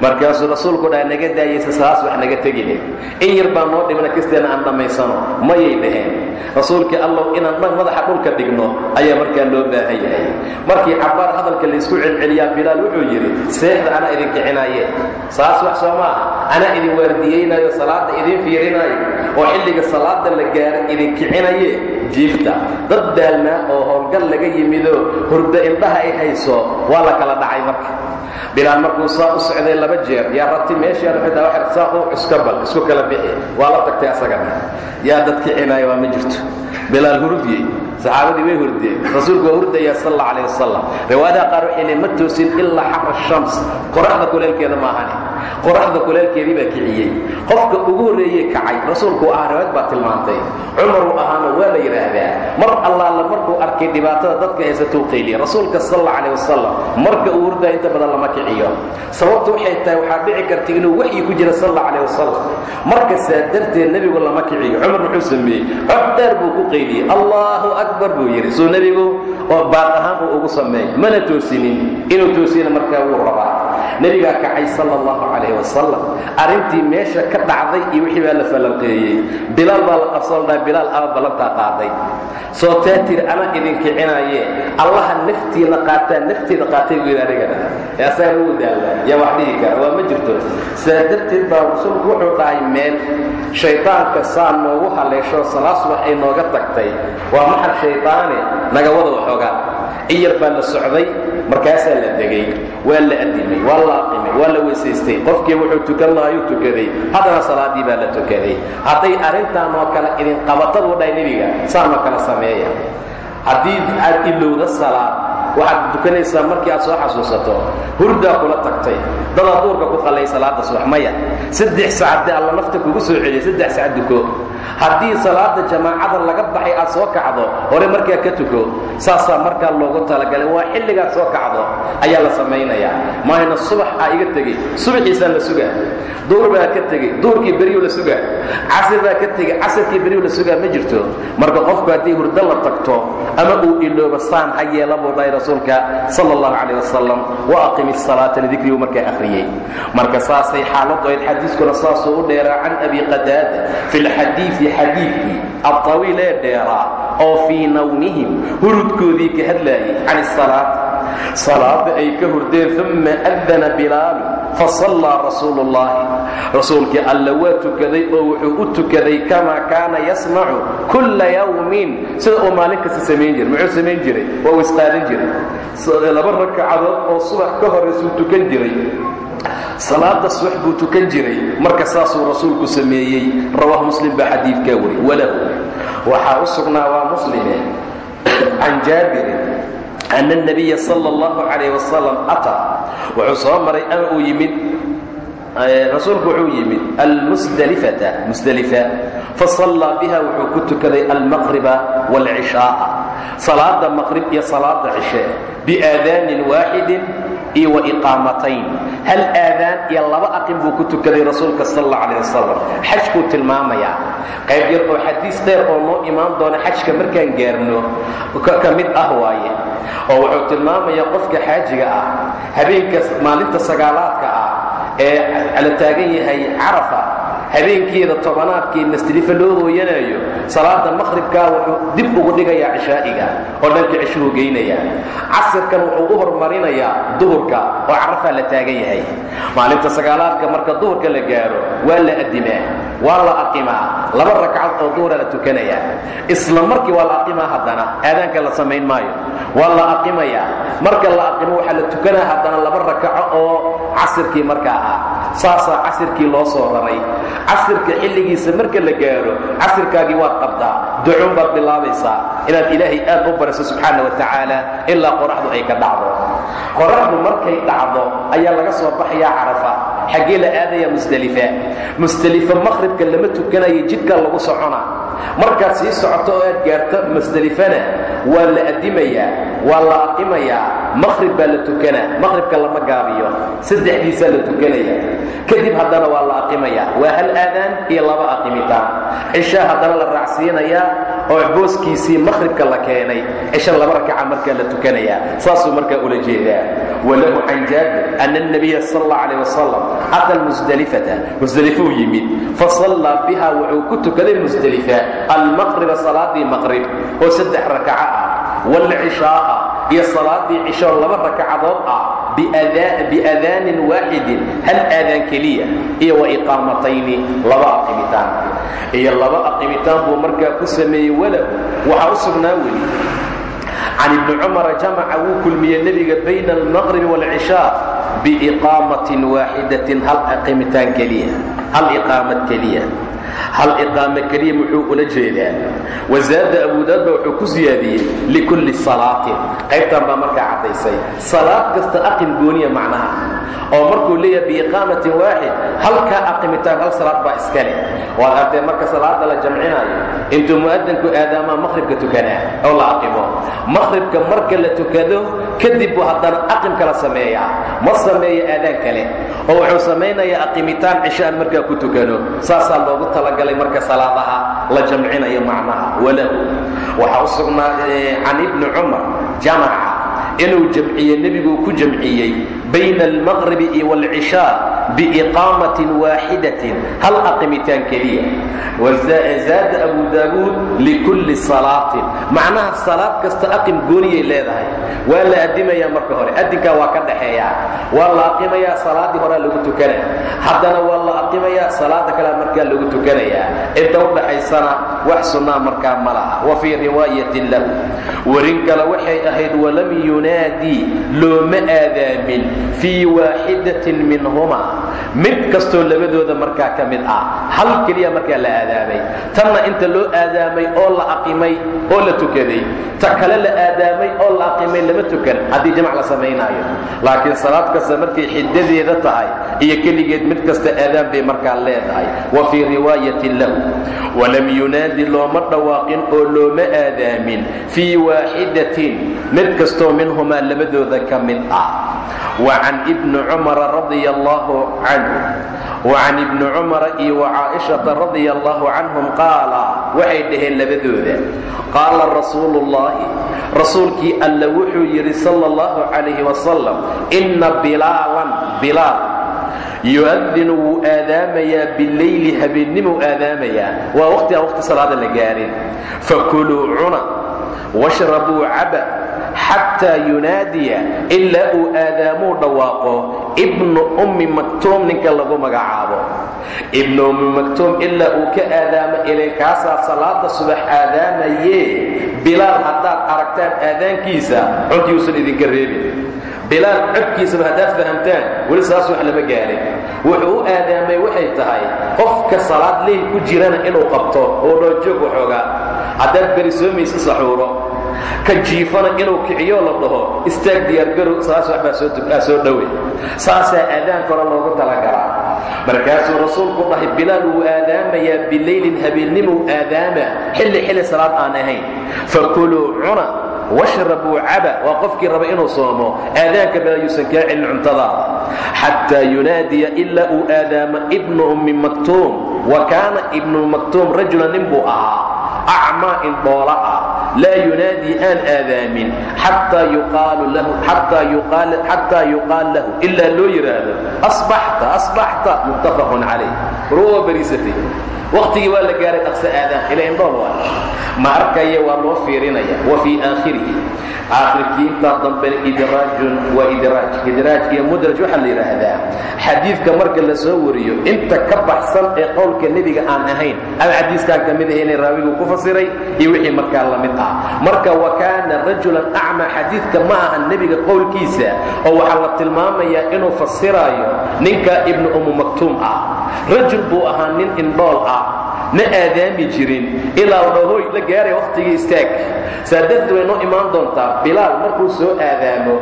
Markaasuu rasuulku dhaha naga daayaysa saas wax naga tegine. In yar baa noo dhimna kasteena aan dhammaysano mayay dhaheen. Rasuulkii allow inaan madaxa dhulka dhigno. Ayaa markaa loo baahan yahay. Markii cabbaar hadalka laysku celceliyaa bilaal wuxuu yidhi seexda anaa idin kicinaaye. Saas wax soo maaha anaa idin waardiyeynaayo salaada idin fiirinaayo oo xilliga salaada la gaaro idin kicinaye jiifta dad daalnaa oo howlgal laga yimidoo hurdo indhaha ay hayso waa la kala dhacay marka. Bilaal markuu saa u socday laba jeer yaa rabti meeshaa saa u iskabal isku kala bixi waa la tagtay asagana yaa dad kicinaayo waa ma jirto. Bilaal hurdiyey saxaabadii way hurdeen rasuulku waa hurdayaa sal alla alayh wasalam riwaayadaha qaar waxay ma toosin ilaa xara shams qoraxda kuleelkeeda maahane qoraxda kuleelkeedii baa kiciyey. Qofka ugu horreeyey kacay rasuulku ah riwaayad baa tilmaantay. Cumaruu ahaana waa la yidhaahdaa mar allaala markuu arkay dhibaatada dadka haysatuu qayliya rasuulka sal alla alayh wasalam marka uu hurdaa inta badan lama kiciyo. Sababtu waxay tahay waxaa dhici karta inuu waxyi ku jira sal alla alayh wasalam marka saa darteed nebigu lama kiciyo. Cumar muxuu sameeyey cod dheer buu ku qayliyey. Allahu akbar buu yidhi. Suu nebigu oo baaq ahaan uu ugu sameey mana toosinin. Inuu toosina markaa wuu rabaa nebigaa kacay sal allahu calayh wasalam arrintii meesha ka dhacday iyo wixii baa la falanqeeyey. Bilaal baa la qabsaldhaa bilaal ama ballantaa qaaday. Soo taa tiri idin kicinaaye allaha naftiina qaataa nafteeda qaatay buu yidhi anigana ee asaga ugu daalla wax dhihi kara waa ma jirto. Saa darteed baa rasuulku wuxuu dhahay meel shaydaanka saa noogu haleesho salaas wax ay nooga tagtay. Waa maxal shaydaane naga wada waxoogaa. In yar baa la socday markaasaa la degay waa la adimay waa la aqimay waa la weysaystay. Qofkii wuxuu tukan lahaayuu tukaday. Haddana salaadii baa la tukaday. Hadday arrintaan oo kale idin qabatadu dhahay nebiga saanoo kale sameeya. Haddii aad ilowda salaad waxaad tukanaysaa markii aad soo xasuusato hurdaa kula tagtay dadaa duurka ku qalay salaada subax maya saddex saacadee alla nafta kugu soo celiya saddex sac duko. Haddii salaada jamaacada laga baxay aad soo kacdo hore markaa ka tuko saasaa markaa loogu talagalay. Waa xilligaad soo kacdo ayaa la samaynayaa. Maahayna subax aa iga tegey subaxiisaan la sugaa duur baa ka tegey duurkii beriyu la sugaa casir baa ka tegey casirkii beriyu la sugaa ma jirto. Marka qofku haddii hurdo la tagto ama uu ilooba saan ha yeela buu rasuulka sal allahu calayh wasalam wa aqimi salaata lidikrigu markaa akhriyey. Marka saasay xaaladu ayd xadiiskuna saasuu u dheeraa can abi qadaada fi lxadiidi xadiidkii alطawiil ee dheeraa oo fii nawnihim hurudkoodii ka hadlaayay can isalaat salaada ay ka hurdeen uma adana bilaalu fasallaa rasuulu ullahi rasuulkii alla waa tukaday oo wuxuu u tukaday kamaa kaana yasmacu kulla yawmin. Sida uu maalin kasta samayn jiray muxuu samayn jiray? Waa isqaadan jiray. Laba ragcadood oo subax ka horaysuu tukan jiray? Salaada subax buu tukan jiray. Marka saasuu rasuulku sameeyey. Rawaahu muslim baa xadiidkaa wari walahu. Waxaa u sugnaa waa muslime (coughs) can jaabirin ana nabiya sala allahu calayh wasalam ataa wuxuu soo maray ama uu yimid rasuulku wuxuu yimid almusdalifata musdelifa fasallaa biha wuxuu ku tukaday almaqriba waalcishaaa salaada maqrib iyo salaada cishe biaadaanin waaxidin iyo wa iqaamatayn hal aadaan iyo laba aqin buu ku tukaday rasuulka sal alla calayh wasalam xajkuu tilmaamayaa qayb yar oo xadiis dheer oo noo imaan doona xajka markaan gaarno ka mid ah waaye oo wuxuu tilmaamayaa qofka xaajiga ah habeenka maalinta sagaalaadka ah ee la taagan yahay carafa habeenkeeda tobanaadkii masdelifa loo hooyanaayo salaada maqhribkaa wuxuu dib ugu dhigayaa cishaa'iga oo dhanka cishuhu geynayaa. Casirkan wuxuu u hormarinayaa duhurka oo carafaa la taagan yahay. Maalinta sagaalaadka marka duhurka la gaaro waa la addimaa waa la aqimaa. Laba ragcad oo duhura la tukanayaa. Isla markii waa la aqimaa haddana aadaanka la samayn maayo. Waa la aqimayaa. Marka la aqimo waxaa la tukanaa haddana laba rakaco oo casirkii markaa ah saasaa casirkii loo soo raray. Casirka xilligiisa marka la gaaro casirkaagii waad qabtaa ducun baad bilaabaysaa. Inaad ilaahay aad u bariso subxaana wa tacaala ilaa qoraxdu ay ka dhacdo. Qoraxdu markay dhacdo ayaa laga soo baxayaa carafa. Xaggee la aadaya musdelifa musdelifa maqhribka lama tukanayo jidkaa lagu socona markaad sii socoto oo aad gaarto musdelifana waa la addimayaa waa la aqimayaa maqhrib baa la tukanaa maqhribka lama gaabiyo saddexdiisaa la tukanaya kadib haddana waa la aqimayaa waa hal aadaan iyo laba aqimitaan cishaa haddana la raacsiinayaa oo booskiisii maqhribka la keenay cisha laba rakaca markaa la tukanayaa saasuu markaa ula jeedaa walahu can jaabir ana الnabiya sal اllah alيh wasalam ata musdelifata musdelifuu yimid fasallaa biha wuxuu ku tukaday musdelifa almaqriba salaadii maqrib oo saddex rakaca ah wاlcishaaa iyo salaadii cishoo laba rakacadood ah biadaanin waaxidin hal aadaan keliya iyo waiqaamatayni laba aqimitaan iyo laba aqimitaan buu markaa ku sameeyey walahu waxaa u sugnaa weli can ibni cumara jamaca wuu kulmiyey nebiga bayna almaqribi wاlcishaa biiqaamatin waaxidatin hal iqaamad keliya hal iqaamo keliya muxuu ula jeedaa? Wasaada abudaadba wuxuu ku siyaadiyey likulli salaatin qaybtan baa markaa caddaysay. Salaad kasta aqim gooniya macnaha. Oo markuu leeyahay biiqaamatin waaxid halkaa aqimitaan hal salaad baa iska leh. Waad artee marka salaada la jamcinaayo intuu mu'adanku aadaamaa maqhribka tukanaa oo la aqimo. Maqhribka marka la tukado kadib buu haddana aqimka la sameeyaa. Ma sameeyo aadaan kale oo wuxuu samaynayaa aqimitaan cishaan markaa ku tukano. Saasaa loogu talagalay marka salaadaha la jamcinayo macnaha walahu. Waxaa u sugnaaday can ibni cumar jamaca inuu jamciye nebiguu ku jamciyey bayna almaqribi iyo wاlcishaa biiqaamatin waaxidatin hal aqimitaan keliya wazaada abu daawuud likulli salaatin macnaha salaad kasta aqim gooniyay leedahay waa la addimayaa marka hore addinkaa waa ka dhaxeeyaa waa la aqimayaa salaaddii horaa lagu tukana haddana waa la aqimayaa salaada kalea markaa lagu tukanayaa inta u dhaxaysana wax sunnaa markaa ma laha. Wa fii riwaayatin lahu. Warin kale waxay ahayd walam yunaadii looma aadaamin fii waaxidatin minhuma mid kastoo labadooda markaa ka mid ah hal keliya markaa la aadaamay. Tanna inta loo aadaamay oo la aqimay oo la tukaday. Ta kale la aadaamay oo la aqimay lama tukan haddii jamac la samaynaayo. Laakiin salaad kasta markay xiddadeeda tahay iyo keligeed mid kasta aadaan bay markaa leedahay. Wa fii lahu looma dhawaaqin oo looma aadaamin. Fii waaxidatin mid kastoo minhumaa labadooda ka mid ah. Wa can ibni cumara radia allaahu canhu wa can ibni cumara iyo wa radia allaahu canhum qaala waxay dhaheen labadooda. Qaala rasuulu ullaahi rasuulkii alla wuxuu yidhi sala allahu calayhi wasalam inna bilaalan bilaal yu'adinu wuu aadaamayaa bileyli habeennimuu aadaamayaa waa waqti aan waqti salaada la gaarin fakuluu cuna washrabuu caba xataa yunaadiya ilaa uu aadaamuu dhawaaqo ibnu ummi maktuum ninka lagu magacaabo ibnu ummi maktuum ilaa uu ka aadaamo ilay kaasaa salaada subax aadaamaye bilaal haddaad aragtaan aadaankiisa codkiuusan idinka reebin bilaal codkiisaba haddaad fahamtaan weli saas wax lama gaarin wuxuu u aadaamay waxay tahay qofka salaad leyl ku jirana inuu qabto oo dhoojoog waxoogaa haddaad berisoomaysa saxuuro ka jiifana inuu kiciyo la dhaho istaag diyaargarow saas waxbaa soo dhowe saasaa aadaanka hore loogu talagalaa. Markaasuu rasuulku dhahay bilaal wuu aadaamayaa bileylin habeennimuu aadaama xilli xilli salaad aan ahayn. Fakuluu cuna washrabuu caba waa qofkii raba inuu soomo aadaanka bal ayuusan kaa celin cuntadaada xataa yunaadiya ilaa uu aadaamo ibnu ummi maktuum. Wa kaana ibnu maktuum rajulan nin buu ahaa. Acmaa indhoola ah laa yunaadii aan aadaamin xataa yuqaal lahu ilaa loo yidhaahdo asbaxta asbaxta muttafaqun calayh ruwa bariisatay waqtigii waa la gaaray dhaqsa aadaan ila indhool waa ma arkaya waa loo fiirinaya wa fii aakhirihi aakhirkii intaa dambena idraajun waa idraaj idraajka iyo mudraj waxaa la yidhaahdaa xadiidka marka la soo wariyo inta ka baxsan ee qowlka nebiga aan ahayn ama xadiiskaan ka mid ahaynay raawigu ku fasiray iyo wixii markaa la mid ah marka wa kaana rajulan acmaa xadiidka ma aha nebiga qowlkiisa oo waxaa la tilmaamayaa inuu fasiraayo ninka ibnu ummu maktuum ah. Rajul buu ahaa nin indhool ah ma aadaami jirin ilaa dhahoy la gaaray wakhtigii istaag. Saa way noo imaan doontaa bilaal markuu soo aadaamo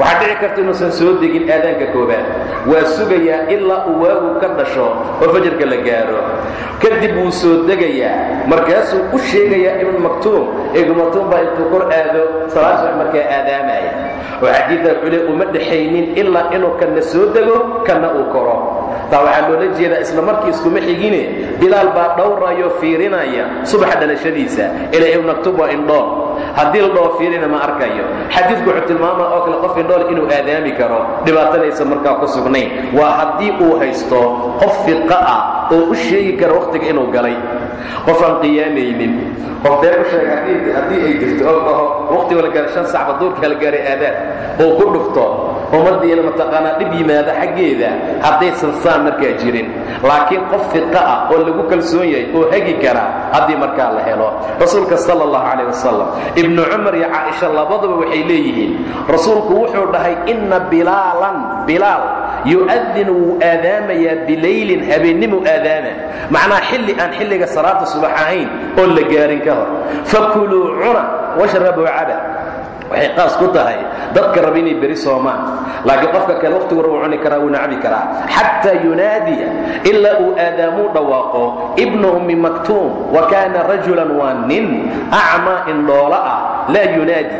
waxaa dhici karta inuusan soo degin aadaanka koobaad waa sugayaa ilaa uu waagu ka dhasho oo fajarka la gaaro. Kadib wuu soo degayaa. Markaasuu u sheegayaa ibnu maktuum ibnu maktuum baa intuu kor aado salaasha markaa aadaamaya oo xadiiddaa cule uma dhexaynin ilaa inuu kanna soo dego kanna uu koro. Taa waxaa loola jeedaa isla markii iskuma xigine bilaal baa dhowrayo fiirinaya subaxa dhalashadiisa. Ilaa ibnu maktuum waa indhool haddii la dhoo fiirina ma arkayo. Xadiidku wuxuu tilmaamaa oo kale qof indhool inuu aadaami karo dhibaatanaysa markaa ku sugnayn. Waa haddii uu haysto qof fiqa ah oo u sheegi kara wakhtiga inuu galay. Qof aan qiyaamaynin qof dee u sheega haddii ay jirto oo dhaho wakhtiga la gaara shan sacba duurka la gaaray aadaan. Oo ku dhufto ummaddiina mataqaanaa dhib yimaada xaggeeda haddaysan saan markaa jirin. Laakiin qof fiqa ah oo lagu kalsoon yahay oo hegi kara haddii markaa la helo. Rasuulka sala allahu calayh wasalam ibnu cumar iyo caaisha labaduba waxay leeyihiin rasuulku wuxuu dhahay inna bilaalan bilaal yu'adin wuu aadaamayaa bilaylin habeennimuu aadaama. Macnaha xilli aan xilliga salaada subax ahayn oon la gaarin ka hor fakuluu cuna washrabuu caba waxay qaas ku tahay dadka raba inay beri soomaan. Laakiin qofka kale wakhtigu raba cuni karaa wuuna cabi karaa. Xataa yunaadiya ilaa uu aadaamuu dhawaaqo ibnu ummi maktuum wa kaana rajulan waa nin acmaa indhoola ah laa yunaadi.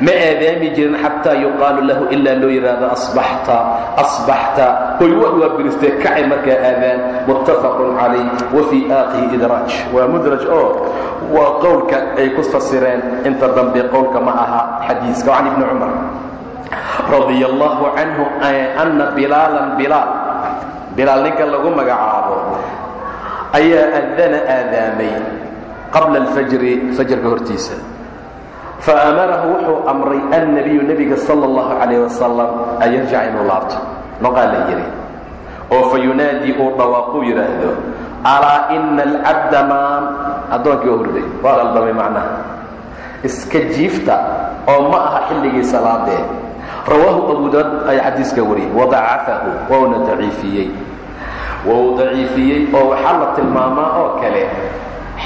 Ma aadaami jirin xataa yuqaalu lahu ilaa loo yidhaahdo asbaxta asbaxta. Hoy wa waa biristee kacay markaa aadaan. Muttafaqun calayh wa fii aaqihi idraaj. Waa mudraj oo waa qowlka ay ku fasireen inta dambe qowlka ma aha xadiiska can ibni cumar radia allahu canhu ana bilaalan bilaal bilaal ninka lagu magacaabo ayaa adana aadaamay qabla alfajri fajarka hortiisa. Faamarahu wuxuu amray annabiyu nebiga sala allahu calayh wasalam an yarjaca inuu laabto. Noqaa la yidhi oo fa yunaadii uu dhawaaquu yidhaahdo alaa ina alcabda maan addoonkii oo hurday waa qaldamay macnaha. Iska jiifta oo ma aha xilligii salaadee. Rawaahu abu daud ayaa xadiiska wariyey. Wadacafahu wauna daciifiyey. Wau daciifiyey oo waxaa la tilmaamaa oo kale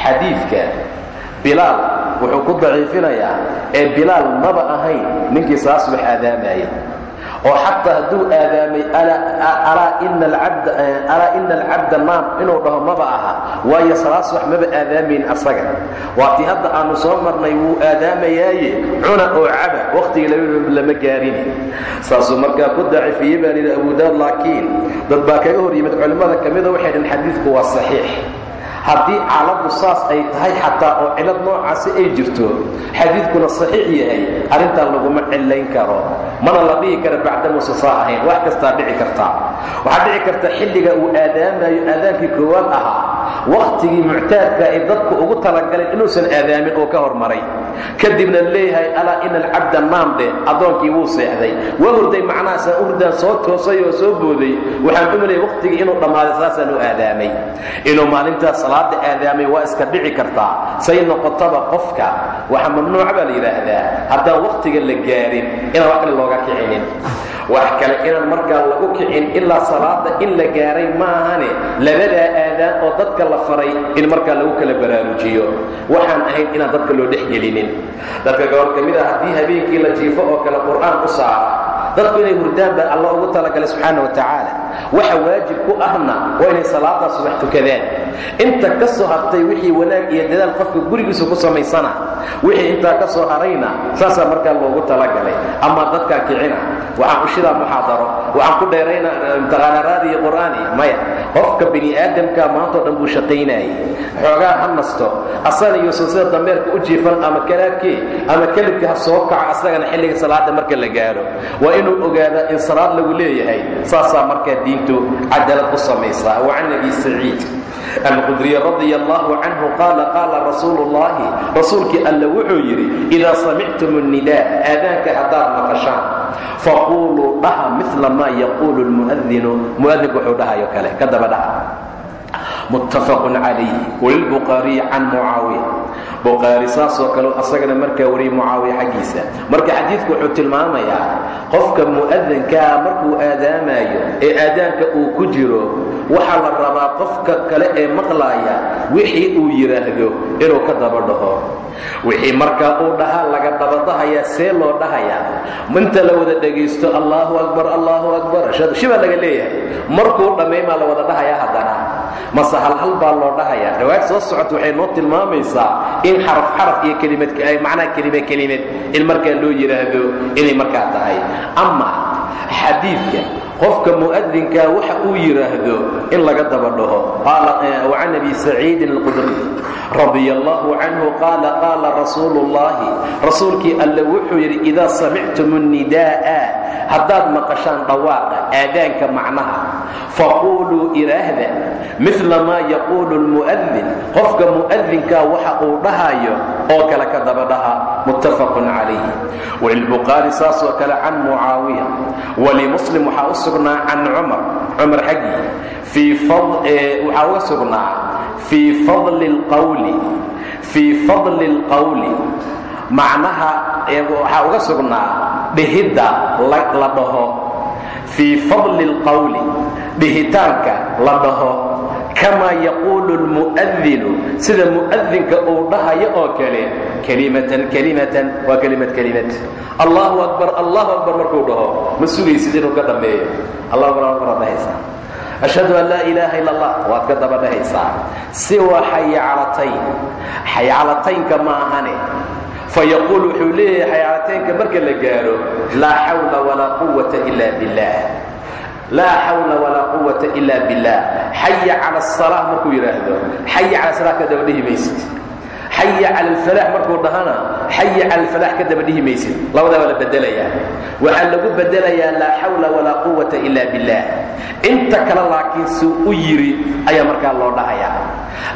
xadiidka bilaal wuxuu ku daciifinayaa ee bilaal maba ahayn ninkii saasbax aadaamaya oo xataa hadduu aadaamay alaa ina alcabda naam inuu dhaho maba aha waayo salaasbax maba aadaamayn asaga. Waatii hadda aanu soo marnay wuu aadaamayaaye cuna oo caba wakhtiga lama gaarin. Saasuu markaa ku daciifiyey baa lidhi abu daad laakiin dad baa kaga hor yimid culimmada ka mida waxay dhaheen xadiidku waa saxiix haddii caaladu saas ay tahay xataa oo cilad noocaasi ay jirto xadiidkuna saxiix yahay arrintan laguma cillayn karo. Mana la dhihi kara bacdamuusa saa ahayn wax kastaa dhici karta. Waxaa dhici karta xilliga uu aadaamayo aadaankii koowaad ahaa wakhtigii muctaadka ay dadku ugu talagaleen inuusan aadaamin oo ka hormaray. Kadibna leeyahay alaa ina alcabda naamdhe addoonkii wuu seexday. Waa hurday macnahaasaan urdaan soo toosay oo soo booday. Waxaan u malaya wakhtigii inuu dhammaaday saasaan u aadaamay. Inuu maalintaas salaada aadaamay waa iska dhici kartaa. Say noqotaba qofka waxa mamnuuca baa la yidhaahdaa. Haddaan wakhtiga la gaarin inaan wax kale looga kicinin. Wax kale inaan markaa lagu kicin ilaa salaada in la gaaray maahane labadaa aadaan oo dadka la faray in markaa lagu kala baraarujiyo. Waxaan ahayn inaan dadka loo dhex gelinin. Dadka gobol ka mid a haddii habeenkii la jiifo oo kale qur'aan u saara dadku inay hurdaan baa alla ugu talagalay subxaana wa tacaala waxa waajib ku ahna waa inay salaadaas subax tukadaan. Inta ka soo hartay wixii wanaag iyo dadaal qofka gurigiisa ku samaysana wixii intaa ka soo harayna saasaa markaa loogu talagalay. Ama dadkaa kicina waxaan u shidaa muxaadaro waxaan ku dheerayna imtixaanaraadi iyo qur'aani. Maya qofka bini aadamka maantao dhan buu shaqaynayay. Xoogaa ha nasto asana sida dameerka u jiifan ama kalaabkee ama kelibka ha soo kaco asagana xilliga salaada marka la gaadho. Waa inuu ogaadaa in salaad lagu leeyahay saasaa markaa diintu cadaalad u samaysaa wa can abi saciid alqudriy radi allahu canhu qaala qaala rasuulu ullahi rasuulkii alla wuxuu yidhi idaa samictum الnidaa aadaanka haddaad maqashaan faquuluu dhaha mila maa yaquulu lmuadinu muadinku wuxuu dhahayo kale ka dhaha muttafaqun calayh. Walilbukhaariyi can mucaawiya bukhaari saasoo kale asagana markaa wariyay mucaawiya xaggiisa. Marka xadiidku wuxuu tilmaamayaa qofka mu'adankaa markuu aadaamayo ee aadaanka uu ku jiro waxaa la rabaa qofka kale ee maqlaaya wixii uu yidhaahdo inuu ka daba dhaho. Wixii markaa uu dhahaa laga dabadahayaa see loo dhahayaa. Inta la wada dhegaysto allaahu akbar allaahu akbar. Shibaa laga leeyahay. Markuu dhammaymaa la wada dhahayaa haddana mase halhal baa loo dhahayaa. Riwaayad soo socota waxay noo tilmaamaysaa in xaraf xaraf iyo kelimad macnaha kelime kelimad in markaa loo yidhaahdo inay markaa tahay. Ama xadiidka qofka mu'adinkaa waxa uu yidhaahdo in laga daba dhaho. Wacan abi saciidin alqudri radia allahu canhu qaala qaala rasuulu ullahi rasuulkii alle wuxuu yidhi idaa samictum الnidaa'a haddaad maqashaan dhawaaqa aadaanka macnaha. Faquuluu iraahda mila maa yaquulu lmu'adin qofka mu'adinkaa waxa uu dhahayo oo kale ka daba dhaha muttafaqun calayh walilbukhaari saasoo kale can mucaawiya. Walimuslim waxaa sugnaa can cumar cumar xaggii waxaa uga sugnaa fii fadli lqawli fii fadli lqawli macnaha waxaa uga sugnaa dhihidda la dhaho. Fii fadli lqawli dhihitaanka la dhaho kamaa yaquulu lmu'adinu sida mu'adinka uu dhahayo oo kale kelimatan kelimatan waa kelimad kelimad allahu akbar allahu akbar markuu dhaho ma sugaysid inuu ka dhammeeyo allah akbar akbar ad dhahaysaa ashhadu an laa ilaaha illa allah waad ka daba dhahaysaa siwa xayacalatayn xayacalataynka ma ahane fayaquul wuxuu leeyahay xayacalataynka marka la gaaro laa xawla walaa quwata ila billah laa xawla walaa quwata ila billah. Xaya cala asalaa markuu yidhaahdo xaya cala salaa ka daba dhihi maysid. Xaya cala alfalaax markuu dhahana xaya cala ka daba dhihi maysid. Labadaa waa la bedelayaa. Waxaa lagu bedelayaa laa xawla walaa quwata ila billah. Inta kale laakiin suu u yidhi ayaa markaa loo dhahayaa.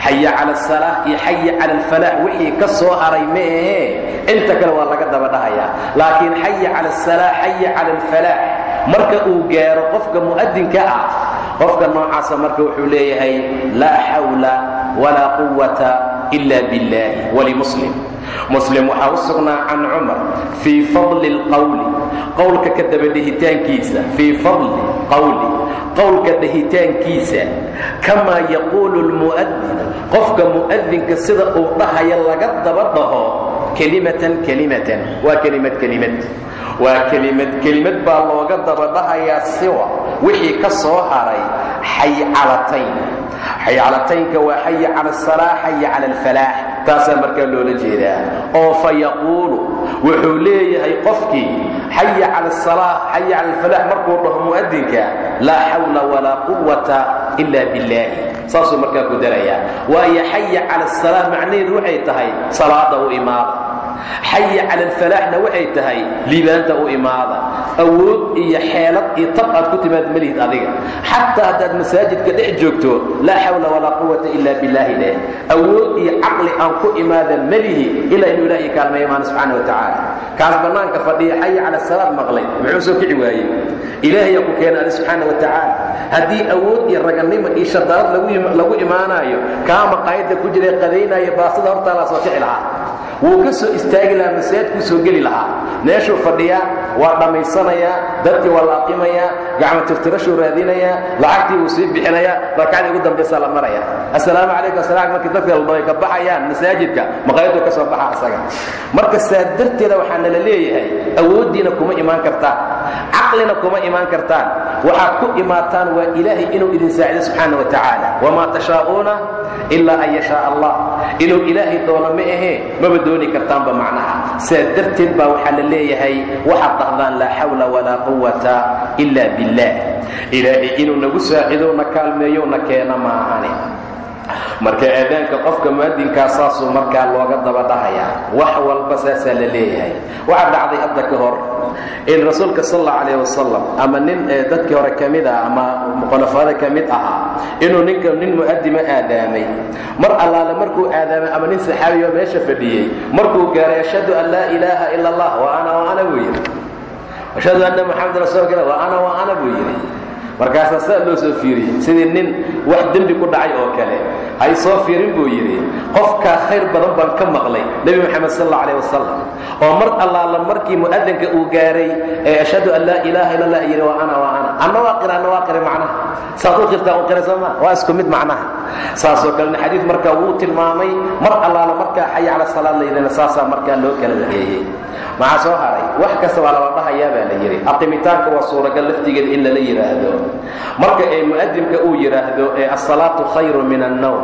Xaya cala asalaa iyo xaya cala alfalaax wixii ka soo haray ma ahee inta kale waa laga daba dhahayaa. Laakiin xaya cala asalaa xaya cala alfalaax marka uu gaaro qofka mu'adinka ah qofka noocaasa marka wuxuu leeyahay laa xawla walaa quwata ila biاllahi walimuslim muslim. Waxaa u sugnaa can cumar fii fadli اlqawli qowlka ka daba dhehitaankiisa fii fadli qawli. Qowlka dhehitaankiisa kamaa yaquulu lmu'adin qofka mu'adinka sida uu dhahaya laga daba dhaho kelimatan kelimatan. Waa kelimad kelimad waa kelimad kelimad baa looga daba dhahayaa siwa. Wixii ka soo haray xaycalatayn xaycalataynka waa xaya cala asalaa xaya cala alfalaax taasaa markaa loola jeedaa. Oo fa yaquulu wuxuu leeyahay qofkii xaya cala asalaa xaya cala alfalaax markuu dhaho mu'adinka laa xawla walaa quwata ila billaahi. Saasuu markaa ku darayaa. Waayo xaya cala asalaa macnaheedu waxay tahay salaada u imaada. Xaya cala alfalaaxna waxay tahay liibaanta u imaada awood iyo xeelad iyo tab aad ku timaad malihid adiga. Xataa haddaad masaajidka dhex joogto laa xawla walaa quwata ila billaahi leh. Awood iyo caqli aan ku imaada melihi ilaa inuu ilaah ii kaalmeeya maana subxaana wa tacaala. Kaas bannaanka fadhiya xaya cala salaad maqlay muxuu soo kici waayey? Ilaahayaa ku keena ali subxaana wa tacaala haddii awood iyo raganimo iyo shadaarad lagu imaanaayo kaa maqaayadda ku jira qadaynaya baasada hortaalaa soo kici lahaa. Wuu ka soo istaagi lahaa masaajidkuu soo geli lahaa. Meeshuu fadhiyaa waa dhammaysanayaa dadkii waa la aqimayaa tirtirashuu raadinayaa lacagtii wuu sii bixinayaa rakacdii ugu dambaysaa la maraya assalaamu calaykum asalaam markii dadka ka baxayaan masaajidka maqaayaduu ka soo baxa asaga. Marka saa darteeda waxaa nala leeyahay awooddiina kuma imaan kartaan caqlina kuma imaan kartaan. Waxaad ku imaataan waa ilaahay inuu idin saacido subxaana wa tacaala. Wamaa tashaa'uuna ilaa an yashaa allah. Inuu ilaahay doono ma ahee maba dooni kartaanba macnaha. Saa darteed baa waxaa la leeyahay waxaad dhahdaan laa xawla walaa quwata ila billah. Ilaahay inuu nagu saacido na kaalmeeyo na keena maahane marka aadaanka qofka mu'adinkaa saasuu markaa looga daba dhahayaa wax walba saasaa la leeyahay. Waxaa dhacday hadda ka hor in rasuulka sal alla calayh wasalam ama nin dadkii hore ka mid ah ama khulafada ka mid ahaa inuu ninka nin mu'adima aadaamay. Mar allaale markuu aadaamay ama nin saxaabiyo meesha fadhiyey markuu gaaray ashhadu an laa ilaaha ila allah wa ana buu yidhi. Ashhadu anna moxamed rasuulka wa ana wa ana buu yidhi markaasaa saa loo soo fiiriyey sidii nin wax dembi ku dhacay oo kale. Hay soo fiirin buu yidhi qofkaa khayr badan baan ka maqlay nebi moxamed sal alla aleh wasalam oo mar allaala markii mu'adinka uu gaaray ee ashhadu an laa ilaaha illa allah yidhi wa ana wa ana. Anna waa qira anna waa qira macnaha. Saad u qirtaa u qira sooma waa isku mid macnaha saasoo kalena xadiid markaa wuu tilmaamay mar allaala markaa xaya cala salaad la yidhina saasaa markaa loo kala wareeyey maxaa soo haray? Wax kasta waa lala dhahayaa baa la yidhi. Aqimitaanka waa suuragal laftigeeda in lala yidhaahdo marka ee mu'adinka uu yidhaahdo ee asalaatu khayru min annowm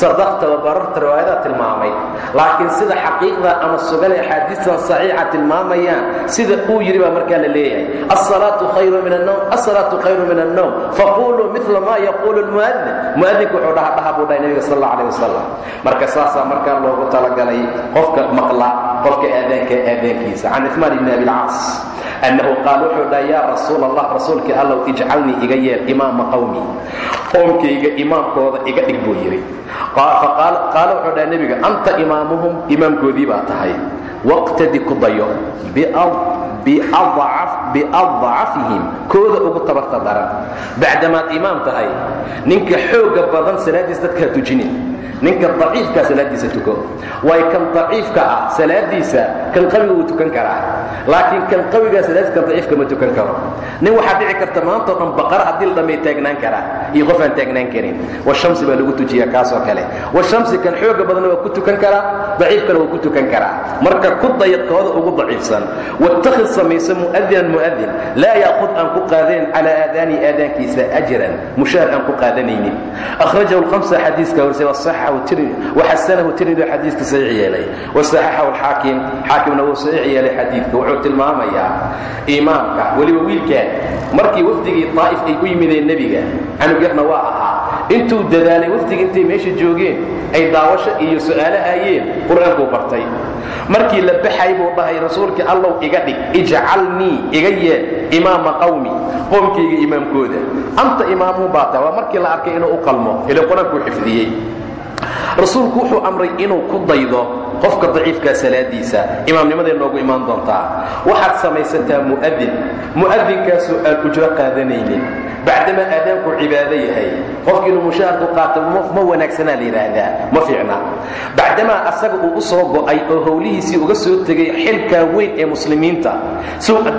sadaqta wa bararta riwaayadaa tilmaamay. Laakiin sida xaqiiqda ama sugan axaadiistan saxiixa tilmaamayaan sida uu yidhi baa markaa la leeyahay. Asalaatu khayru min annowm asalaatu khayru min annowm faquluu mila ma yaquulu lmu'adin mu'adinku wuxuu dhaha dhaha buu dhahay nebiga sal alla aleh wasalam marka saasaa markaa loogu talagalay qofka maqla qofka aadaanka aadaankiisa can ifmaan ibni abi lcaas annahu qaal wuxuu dhaha yaa rasuul allah rasuulkii allow ijcalnii iga yeel imaama qowmi qoomkayga imaamkooda iga dhig buu yidhi qaala wuxuu dhaha nebiga anta imaamuhum imaamkoodii baa tahay. Waqtadi ku dayo biadcafihim kooda ugu tabarta daran. Bacdamaad imaam tahay ninka xooga badan salaadiis dadkaa tujinin. Ninka daciifkaa salaadiisa tuko. Waayo kan daciifka ah salaadiisa kan qawiga wuu tukan karaa. Laakiin kan qawigaa salaadiis kan daciifka ma tukan karo. Nin waxaa dhici karta maantao dhan baqara haddii la dhammay taagnaan karaa. Iyo qof aan taagnaan karin. Washamsi baa lagu tujiyaa kaasoo kale. Washamsi kan xooga badanna waa ku tukan karaa daciifkana waa ku tukan karaa. Marka ku dayadkooda ugu daciifsan samayso mu'adinan mu'adin. Laa ya'khud aan ku qaadanin calaa aadaani aadaankiisa ajran. Mushaar aan ku qaadanaynin. Akhrajahu lhamsa xadiiska wasaxa waxasanahu tirmidi xadiidka saxiix yeelay. Wasaxaxahu alxaakim xaakimna wuu saxiix yeelay xadiidka wuxuu tilmaamayaa imaamka weliba wiilkaan markii wafdigii daa'if ay u yimideen nebiga canug yarna waa ahaa intuu dadaalay wafdiga intay meesha joogeen ay daawasho iyo su'aalo hayeen qur'aankuu bartay. Markii la baxay buu dhahay rasuulkii allow iga dhig ijcalnii iga yeel imaama qawmi qoomkayga imaamkooda. Anta imaamuhu baa tahay waa markii la arkay inuu u qalmo ila qur'aankuu xifdiyey. Rasuulku wuxuu amray inuu ku daydo qofka daciifkaa salaadiisa imaamnimaday noogu imaan doontaa? Waxaad samaysataa mu'adin mu'adinkaasoo aan ujro qaadanaynin. Bacdamaa aadaanku cibaado yahay. Qofki inuu mushaharku qaato ma wanaagsanaa la yidhaahdaa ma fiicna. Bacdamaa asaga uu u soo go'ay oo howlihiisii uga soo tegay xilkaa weyn ee muslimiinta. Si ugu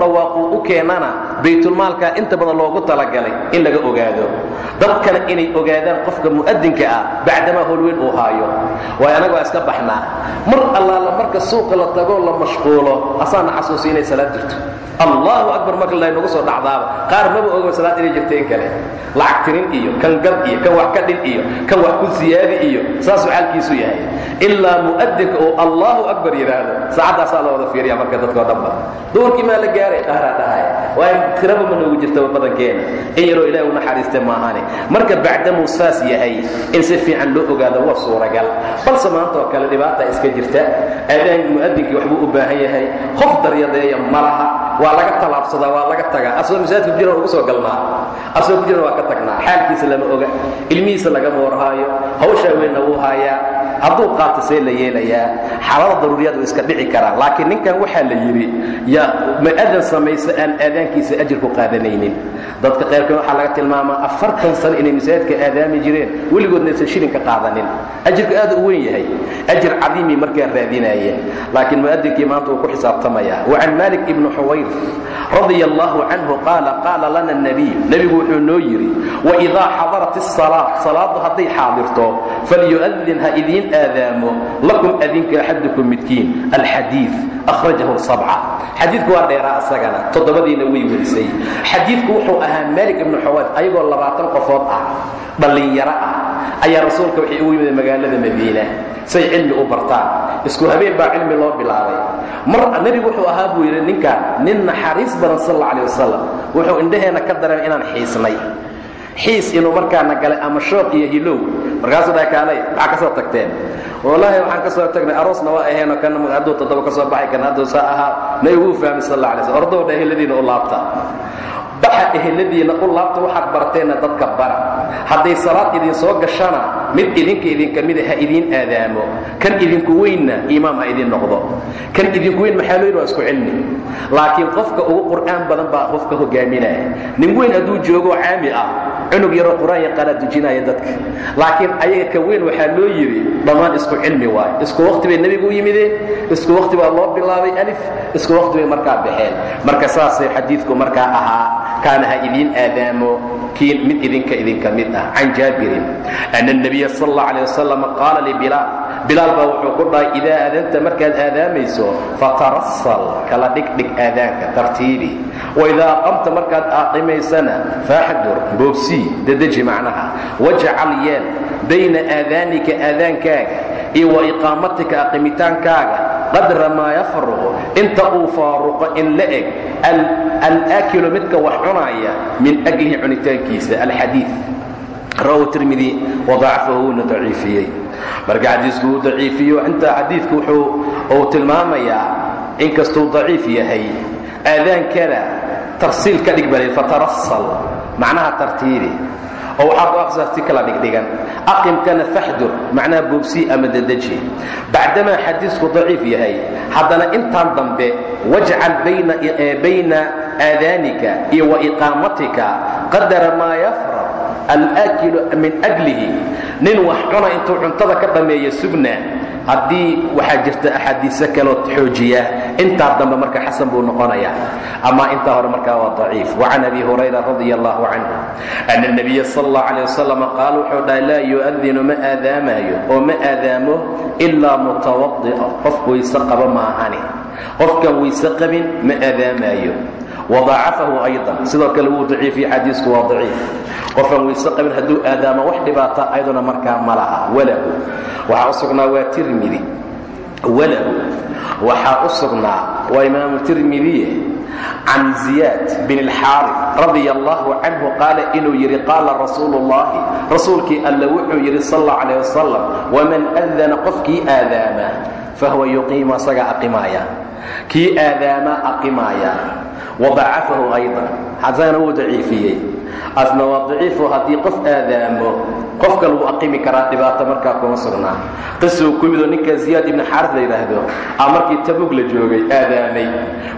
dhawaaquu u keenana baytulmaalkaa inta badan loogu talagalay in laga ogaado. Dadkana inay ogaadaan qofka mu'adinka ah bacdamaa howlweyn uu haayo. Waayo annaga waa iska baxnaa mar allaala marka suuqa la tagoo la mashquulo asaana xasuusi inay salaad jirto. Allahu akbar marka laynagu soo dhacdaaba. Qaar maba ogo salaad inay jirteen kale. Lacag tirin iyo kan gad iyo kan wax ka dhin iyo kan wax ku siyaadi iyo saasuu xaalkiisu yahay. Ilaa mu'adinka uu allahu akbar yidhaahdo saacaddaasaa la wada fiiriya marka dadkao dhanba duurkii maa la gaaray qaaraa dhahay. Waayo tiraba ma noogu jirta badankeena. In yaroo ilahi u naxariiste maahane marka bacdamuu saas yahay in si fiican loo ogaado waa suuragal. Balse maanta oo kale dhibaata iska jirta. Aadaan mu'adinkii waxbuu u baahan yahay. Qof daryadeeya ma laha. Waa laga tallaabsadaa waa laga tagaa. Asagoo masaajidka ku jiran ugu soo galnaa. Asagoo ku jiran waa ka tagnaa. Xaalkiisa lama oga. Ilmihiisa lagama warhaayo. Hawshaa weynna wuu haayaa hadduu qaato see la yeelayaa xaalada daruuriyaad way iska dhici karaan laakiin ninkan waxaa la yidhi yaa ma adan samayso aan aadaankiisa ajir ku qaadanaynin. Dadka qayrkan waxaa laga tilmaamaa afartan sano inay masaajidka aadaami jireen weligoodna aysan shilinka qaadanin. Ajirku aad u weyn yahay. Ajir cadiimii markaa raadinaayeen laakiin mu'adinkii maanta uu ku xisaabtamaya wa can malik ibni xuwayr radia allahu canhu qaala qaala lana nabiy. Nebigu wuxuu noo yidhi waidaa xadarat الsalaa salaadu hadday xaadirto falyu'adin ha idiin aadaamo. Lakum adinka axadukum midkiin. Alxadiid akhrajahu sabca. Xadiidku waa dheeraa isagana toddobadiina way werisay xadiidku wuxuu ahaa malik ibnu xawad ayagoo labaatan qofood ah dhallinyaro ah ayaa rasuulka waxay ugu yimid magaalada madiina. Say cilmi u bartaan. Isku habeen baa cilmi loo bilaabay. Mar nebigu wuxuu ahaa buu yidhi ninkan nin naxariis badan sal alla alih wasalam wuxuu indhaheenna ka dareemay inaan xiisnay. Xiis inuu markaana galay ama shooq iyo hilow. Markaasuu dhahay kaalay maxaa ka soo tagteen? Wallaahi waxaan ka soo tagnay aroosna waa aheenoo kana hadduu toddoba ka soo baxay kan hadduu saa ahaa nabigu wuu fahmay sal alla alay slam ordoo dha eheladiina u laabta baxa eheladiinna u laabta waxaad barteenna dadka bara. Hadday salaad idin soo gashana mid idinka idinka mida ha idiin aadaamo. Kan idinku weynna imaam ha idin noqdo. Kan idinku weyn maxaa loo yidhi waa isku cilmi. Laakiin qofka ugu qur'aan badan baa qofka hogaaminaya nin weyn hadduu joogoo caami ah cunug yaroo qur'aan yaqaanaa dujinaya dadka. Laakiin ayaga ka weyn waxaa loo yidhi dhammaan isku cilmi waayo isku waqti bay nebigu u yimideen isku waqti baa loo bilaabay alif isku waqti bay markaa baxeen marka saasay xadiidku markaa ahaa kaana ha idiin aadaamo kiin mid idinka idinka mid ah can jaabirin ana الnabiya sal اllah alيه wasalam qaala libilaal bilaal baa wuxuu ku dhahay idaa aadanta markaad aadaamayso fatarasal kala dhigdhig aadaanka tartiibi waidaa aqamta markaad aaqimaysana faaxdur boobsii dedeji macnaha wajcal yeel bayna aadaanika aadaankaaga iyo wa iqaamatika aqimitaankaaga qadra maa yafruqu inta uu faaruqo in la eg alaakilu midka wax cunaaya min ajlihi cunitaankiisa alxadiid rawahu tirmidi wadacafahu wuuna daciifiyey. Marka xadiisku uu daciifiyo intaa xadiidku wuxuu uu tilmaamayaa inkastuu daciif yahay aadaankana tarsiil ka dhig balay fatarasal macnaha tartiibi oo waxaa ku aqsaa si kala dhigdhigan aqimkana faxdur macnaha boobsii ama dedeji bacdamaa xadiisku daciif yahay haddana intaan dambe wajcal bayna aadaanika iyo wa iqaamatika qadara maa yafraq alaakilu min ajlihi nin wax cuna intuu cuntada ka dhammeeya sugna haddii waxaa jirta axaadiise kaloo xoojiya intaa dambe marka xasan buu noqonaya ama intaa hore markaa waa daciif. Wacan abi hurayra radi allahu canhu ana nabiya sal اllah alيh wasalam qaal wuxuu dhahay laa yu'adinu ma aadaamaayo oo ma aadaamo ilaa mutawadi'a qof wayse qaba maahani qofkan wayse qabin ma aadaamaayo wadaacafahu aydan sidoo kale wuu daciifiye xadiisku waa daciif qofaan weyse qabin hadduu aadaamo wax dhibaata ayaduna markaa ma laha walahu waxaa u sugnaa waa tirmidi walahu waxaa u sugnaa waa imaamu tirmidiye can ziyaad bin alxaarif radia allahu canhu qaala inuu yidhi qaala rasuulu ullahi rasuulkii alla wuxuu yidhi sal alla calayh wasalam waman adana qofkii aadaama fahuwa yuqiimu asagaa aqimaaya kii aadaama aqimaaya wadacafahu aydan xasana wuu daciifiyey. Asna waa daciifo haddii qof aadaamo qofka lagu aqimi karaa dhibaato markaa kuma sugnaa qisuu ku midoo ninkaa ziyaad ibni xaaris la yidhaahdo a markii tabug la joogay aadaamay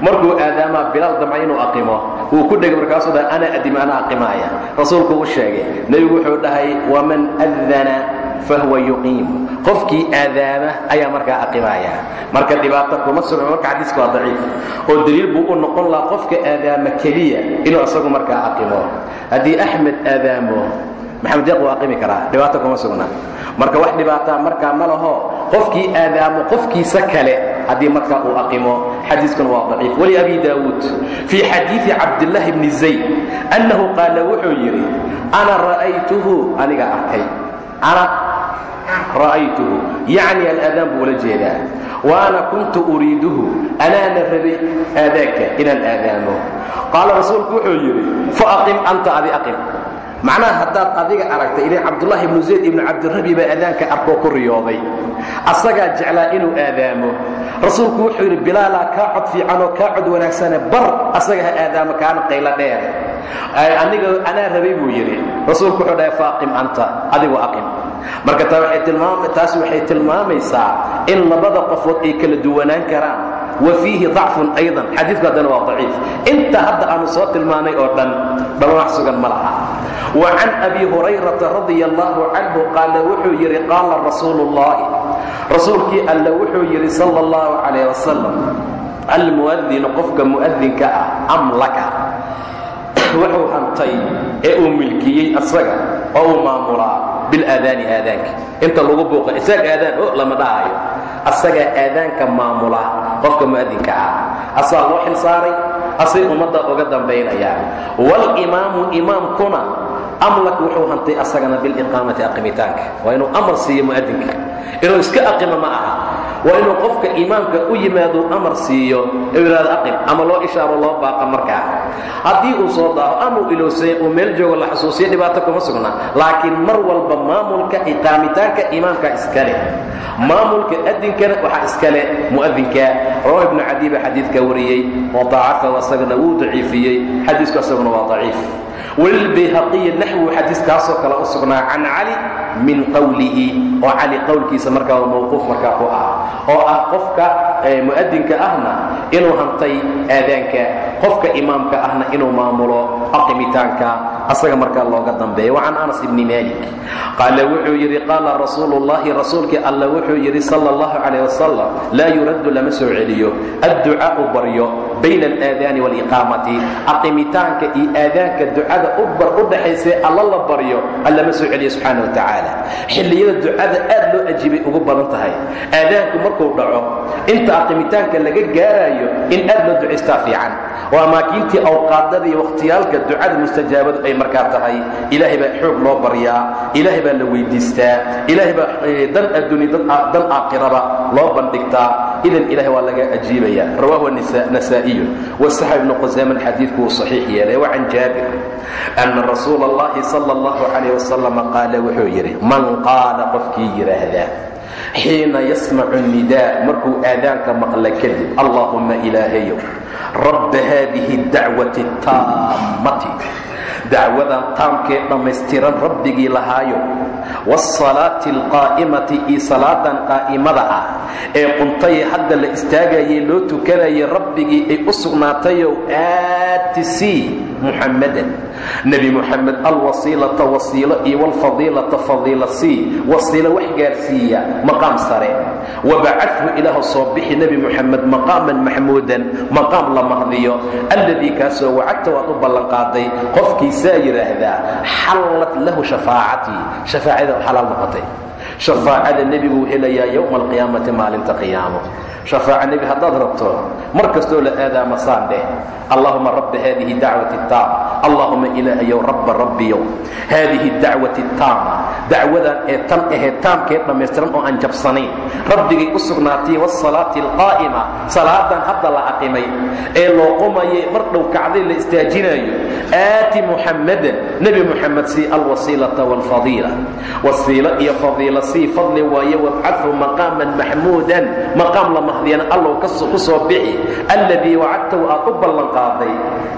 markuu aadaamaa bilaal damca inuu aqimo wuu ku dhegay markaasuu dhahay ana adima ana aqimaaya rasuulku sheegay nebigu wuxuu dhahay waman adana fahuwa yuqiimu qofkii aadaama ayaa markaa aqimaaya marka dhibaato kuma sugna marka xadiiska waa daciif oo daliil buu u noqon lahaa qofka aadaama keliya inuu isagu markaa aqimo haddii axmed aadaamo maxamed wuu aqimi karaa dhibaato kuma sugna marka wax dhibaataa markaa ma laho qofkii aadaamo qofkiisa kale haddii markaa uu aqimo xadiiskuna waa daciif wali abi daawuud fii xadiidi cabdillaahi bni zayd annahu qaala wuxuu yidhi ana ra'aytuhu aniga arkay ra'aytuhu. Yacni alaadaan buu ula jeedaa. Wa ana kuntu uriiduhu. Anaana rabay aadaanka inaan aadaamo qaala rasuulku wuxuu yidhi faaqim anta adi aqim. Macnaha haddaad adiga aragtay ilin cabdullaahi ibnu zayd ibnu cabdirabi baa aadaanka arkoo ku riyooday asagaa jeclaa inuu aadaamo. Rasuulku wuxuu yidhi bilaalaa kaa cod fiican oo kaa cod wanaagsane bar asaga ha aadaamo kaana qaylo dheer. Aniga anaa rabay buu yidhi. Rasuulku wuxuu dhahay faaqim anta adigu aqim marka taas waxay tilmaamaysaa in labada qofood ay kala duwanaan karaan. Wa fiihi dacfun aydan. Xadiidku haddana waa daciif. Inta hadda aanu soo tilmaanay oo dhan dhaba wax sugan ma laha. Wa can abi hurayrata radia allahu canhu qaala wuxuu yidhi qaala rasuulu ullahi rasuulkii alla wuxuu yidhi sala allahu calayh wasalam almu'adinu qofka mu'adinka ah amlaka. Wuxuu hantay ee uu milkiyey asaga oo uu maamulaa bilaadaani aadaanka. Inta lagu buuqa isaga aadaan o lama dhahayo. Asagaa aadaanka maamula qofka mu'adinka ah. Asaa loo xil saaray asay ummadda uga dambaynayaan. Walimaamu imaamkuna amlak wuxuu hantay asagana biliqaamati aqimitaanka waa inuu amar siiyo mu'adinka. Inuu iska aqimo ma aha. Waa inuu qofka imaamka u yimaado amar siiyo u yidhahdo aqim ama loo ishaaro loo baaqa markaa. Haddii uu soo daaho ama uu ilowsay uu meel joogo la xusuusiyo dhibaato kuma sugna. Laakiin mar walba maamulka iqaamitaanka imaamka iskale maamulka adinkana waxaa iskale mu'adinka. Rawahu ibnu cadiiba xadiidka wariyey wa daacafahu asagana wuu daciifiyey. Xadiisku asaguna waa daciif walilbayhaqiyi naxwu xadiiskaasoo kale u sugnaa can cali min qowlihi oo cali qowlkiisa markaa mawquuf markaa ku ah oo ah qofka mu'adinka ahna inuu hantay aadaanka qofka imaamka ahna inuu maamulo aqimitaanka asaga markaa looga dambeeya wa can anas ibni malik qaala wuxuu yidhi qaala rasuulu llahi rasuulkii alla wuxuu yidhi sala allahu calayh wasalam laa yuraddu lama soo celiyo adducaa'u baryo bayna alaadaani waaliqaamati aqimitaanka iyo aadaanka ducada ubar u dhaxaysee alla la baryo allama soo celiyo subxaana wa tacaala. Xilliyada ducada aad loo ajiibay ugu badan tahay. Aadaanku markuu dhaco inta aqimitaanka laga gaaraayo in aad loo ducaystaa fiican. Oo amaakiintii awqaadada iyo wakhtiyaalka ducada mustajaabadu ay markaa tahay. Ilaahay baa xoog loo baryaa ilaahay baa la weydiistaa ilaahay baa dan adduuni dan aakhiraba loo bandhigtaa idan ilahay waa laga ajiibaya rawahu nasaa'iyu wasaxa ibnu qusayman xadiidku uu saxiix yeelay. Wa can jaabir ana rasuula allahi sala allahu calayh wasalam qaala wuxuu yidhi man qaala qofkii yidhaahdaa xiina yasmacu nidaa markuu aadaanka maqla kadib allaahumma ilaahayow rabba haadihi dacwati taammati dacwadan taamkee dhammaystiran rabbigii lahaayo. Waasalaati alqaa'imati iyo salaadan qaa'imada ah. Ee quntayee hadda la istaagayay loo tukanayay rabbigii ay u sugnaatayow aatisii muxammadan nebi muxamed alwasiilata wasiilo iyo walfadiilata fadiila sii wasiilo wax gaarsiiya maqaam sare. Wabacadhu ilaahu soo bixi nebi muxamed maqaaman maxmuudan maqaam la mahdiyo alladii kaasoo wacagta waad u ballanqaaday qofkiisaa yidhaahdaa? xallat lahu shafaacatii shafaacada u xalaal noqotay. Shafaacada nebiguu helayaa yowma alqiyaamati maalinta qiyaamo. Shafaaca nebi haddaad rabto mar kastoo la aadaama saan dheh. Allahuma rabba haadihi dacwati taama allahuma ilaahayow rabba rabbiyow. Haadihi dacwati taama dacwadan ee tan ahee taamkee dhammaystiran oo aan jabsanayn. Rabbigay u sugnaatay wasalaati alqaa'ima salaadan hadda la aqimay ee loo qumaye mar dhow kacday la istaajinayo aati muxammadan nebi muxamed sii alwasiilata waalfadiila wasiilo iyo fadiila sii fadli waaye wabcadhu maqaaman maxmuudan maqaam la mahdiyana allow ku soo bixi. Alladii wacadtahu aad u ballanqaaday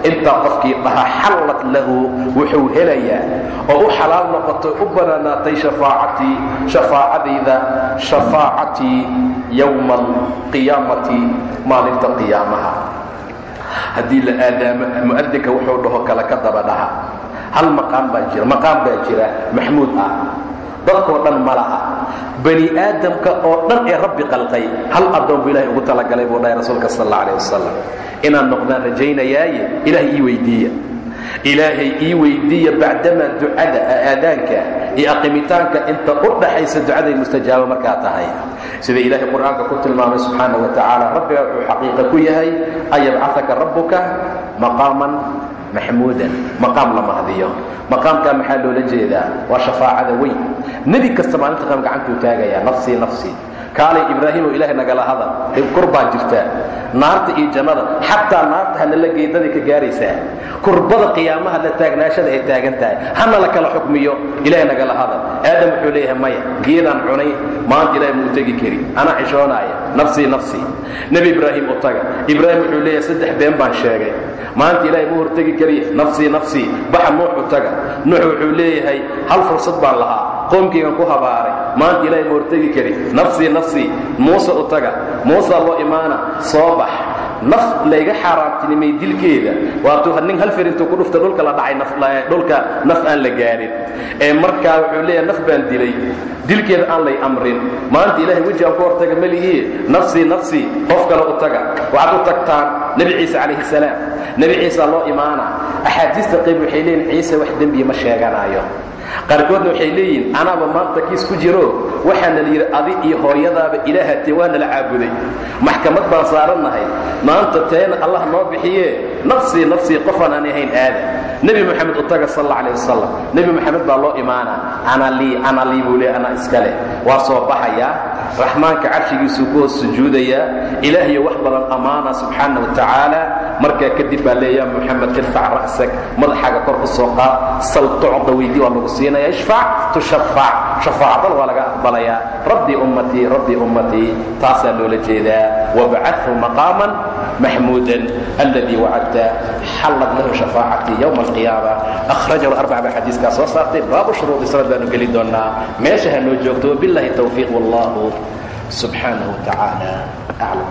intaa qofkii dhaha xallat lahu wuxuu helayaa. Oo u xalaal noqotay u banaanaatay shafaacatii shafaacadayda shafaacatii yowma alqiyaamati maalinta qiyaamaha. Haddii la aadaamo mu'adinka wuxuu dhaho kale ka daba dhaha hal maqaam baa jira maqaam baa jira maxmuud ah. Dadkoo dhan ma laha. Bani aadamka oo dhan ee rabbi qalqay hal addoon buu ilahay ugu talagalay buu dhahay rasuulka sal alla alih wasalam inaan noqdaan rajaynayaaye ilaahay ii weydiiya. Ilaahay ii weydiiya bacdamaa ducada aadaanka iyo aqimitaanka inta u dhaxaysa ducaday mustajaabo markaa tahay. Sida ilaahay qur'aanka ku tilmaamay subxaana wa tacaala rabbiga wuxuu xaqiiqa ku yahay an yabcataka rabbuka maqaaman maxmuudan. Maqaam la mahdiyo. Maqaamkaa maxaa loola jeedaa? Waa shafaacada weyn. Nebi kasta maalinta qam gacantuu taagayaa nafsii nafsii kaalay ibraahimow ilaahay nagala hadal kor baa jirtaa naarta iyo jannada xataa naarta hanala geedaday ka gaaraysaa. Kurbada qiyaamaha la taagnaashada ay taagan tahay la kala xukmiyo ilaahay nagala hadal. Aadam wuxuu leeyahay maya geedaan cunay maanta ilahay muu tegi kari. Anaa xishoonaaya nafsii nafsii. Nebi ibraahim u taga. Ibraahim wuxuu leeyahay saddex been baan sheegay. Maanta ilaahay muu hortegi kariya nafsii nafsii. Baxa nuuxu taga. Nuux wuxuu leeyahay hal fursad baan lahaa qoomkaygan ku habaaray. Maanta ilaahay ma hortegi kari nafsii nafsii muuse u taga. Muusaa loo imaana soo bax. Naf layga xaaraamtinimay dilkeeda. Waatuu nin hal firintuu ku dhufta dhulka la dhacay dhulka naf aan la gaarin. Ee markaa wuxuu leeyahay naf baan dilay. Dilkeeda aan lay amrin. Maanta ilaahay weji aan ku hortaga melihiie nafsii nafsii qof kale u taga. Waxaad u tagtaan nebi ciise calayhi salaam. Nebi ciisa loo imaana. Axaadiista qayb waxay leeyihiin ciise wax dembiya ma sheeganaayo qaarkoodna waxay leeyihiin anaaba maanta kiis ku jiro waxaana la yidhi adi iyo hooyadaaba ilaahatee waa nala caabuday. Maxkamad baan saarannahay. Maanta teena allah noo bixiye nafsii nafsii qofaan aan ahayn aada nebi moxamed u sal alih wasalam nebi moxamed baa loo imaana ana lii buu leey anaa iska leh. Waa soo baxayaa raxmaanka carshigiisuu ku hoos sujuudayaa ilaahayo wax badan ammaana subxaana wa markaa kadib baa leeya moxamed irfac ra'sak madaxaaga kor u qaad sal tucda weydii waa lagu siinaya ishfac tushafac. Shafaacadana waa laga aqbalayaa. Rabbii ummatii rabbii ummatii taasaa loola jeedaa. Wabacathu maqaaman maxmuudan alladii wacadta xallad lahu shafaacatii yowma alqiyaama akhrajahu arbaca baa xadiiskaa soo saartay baabu shuruudi salad baanu geli doonaa meesha ha noo joogto wabillahi towfiiq wallahu subxaanahu wa tacaala aclam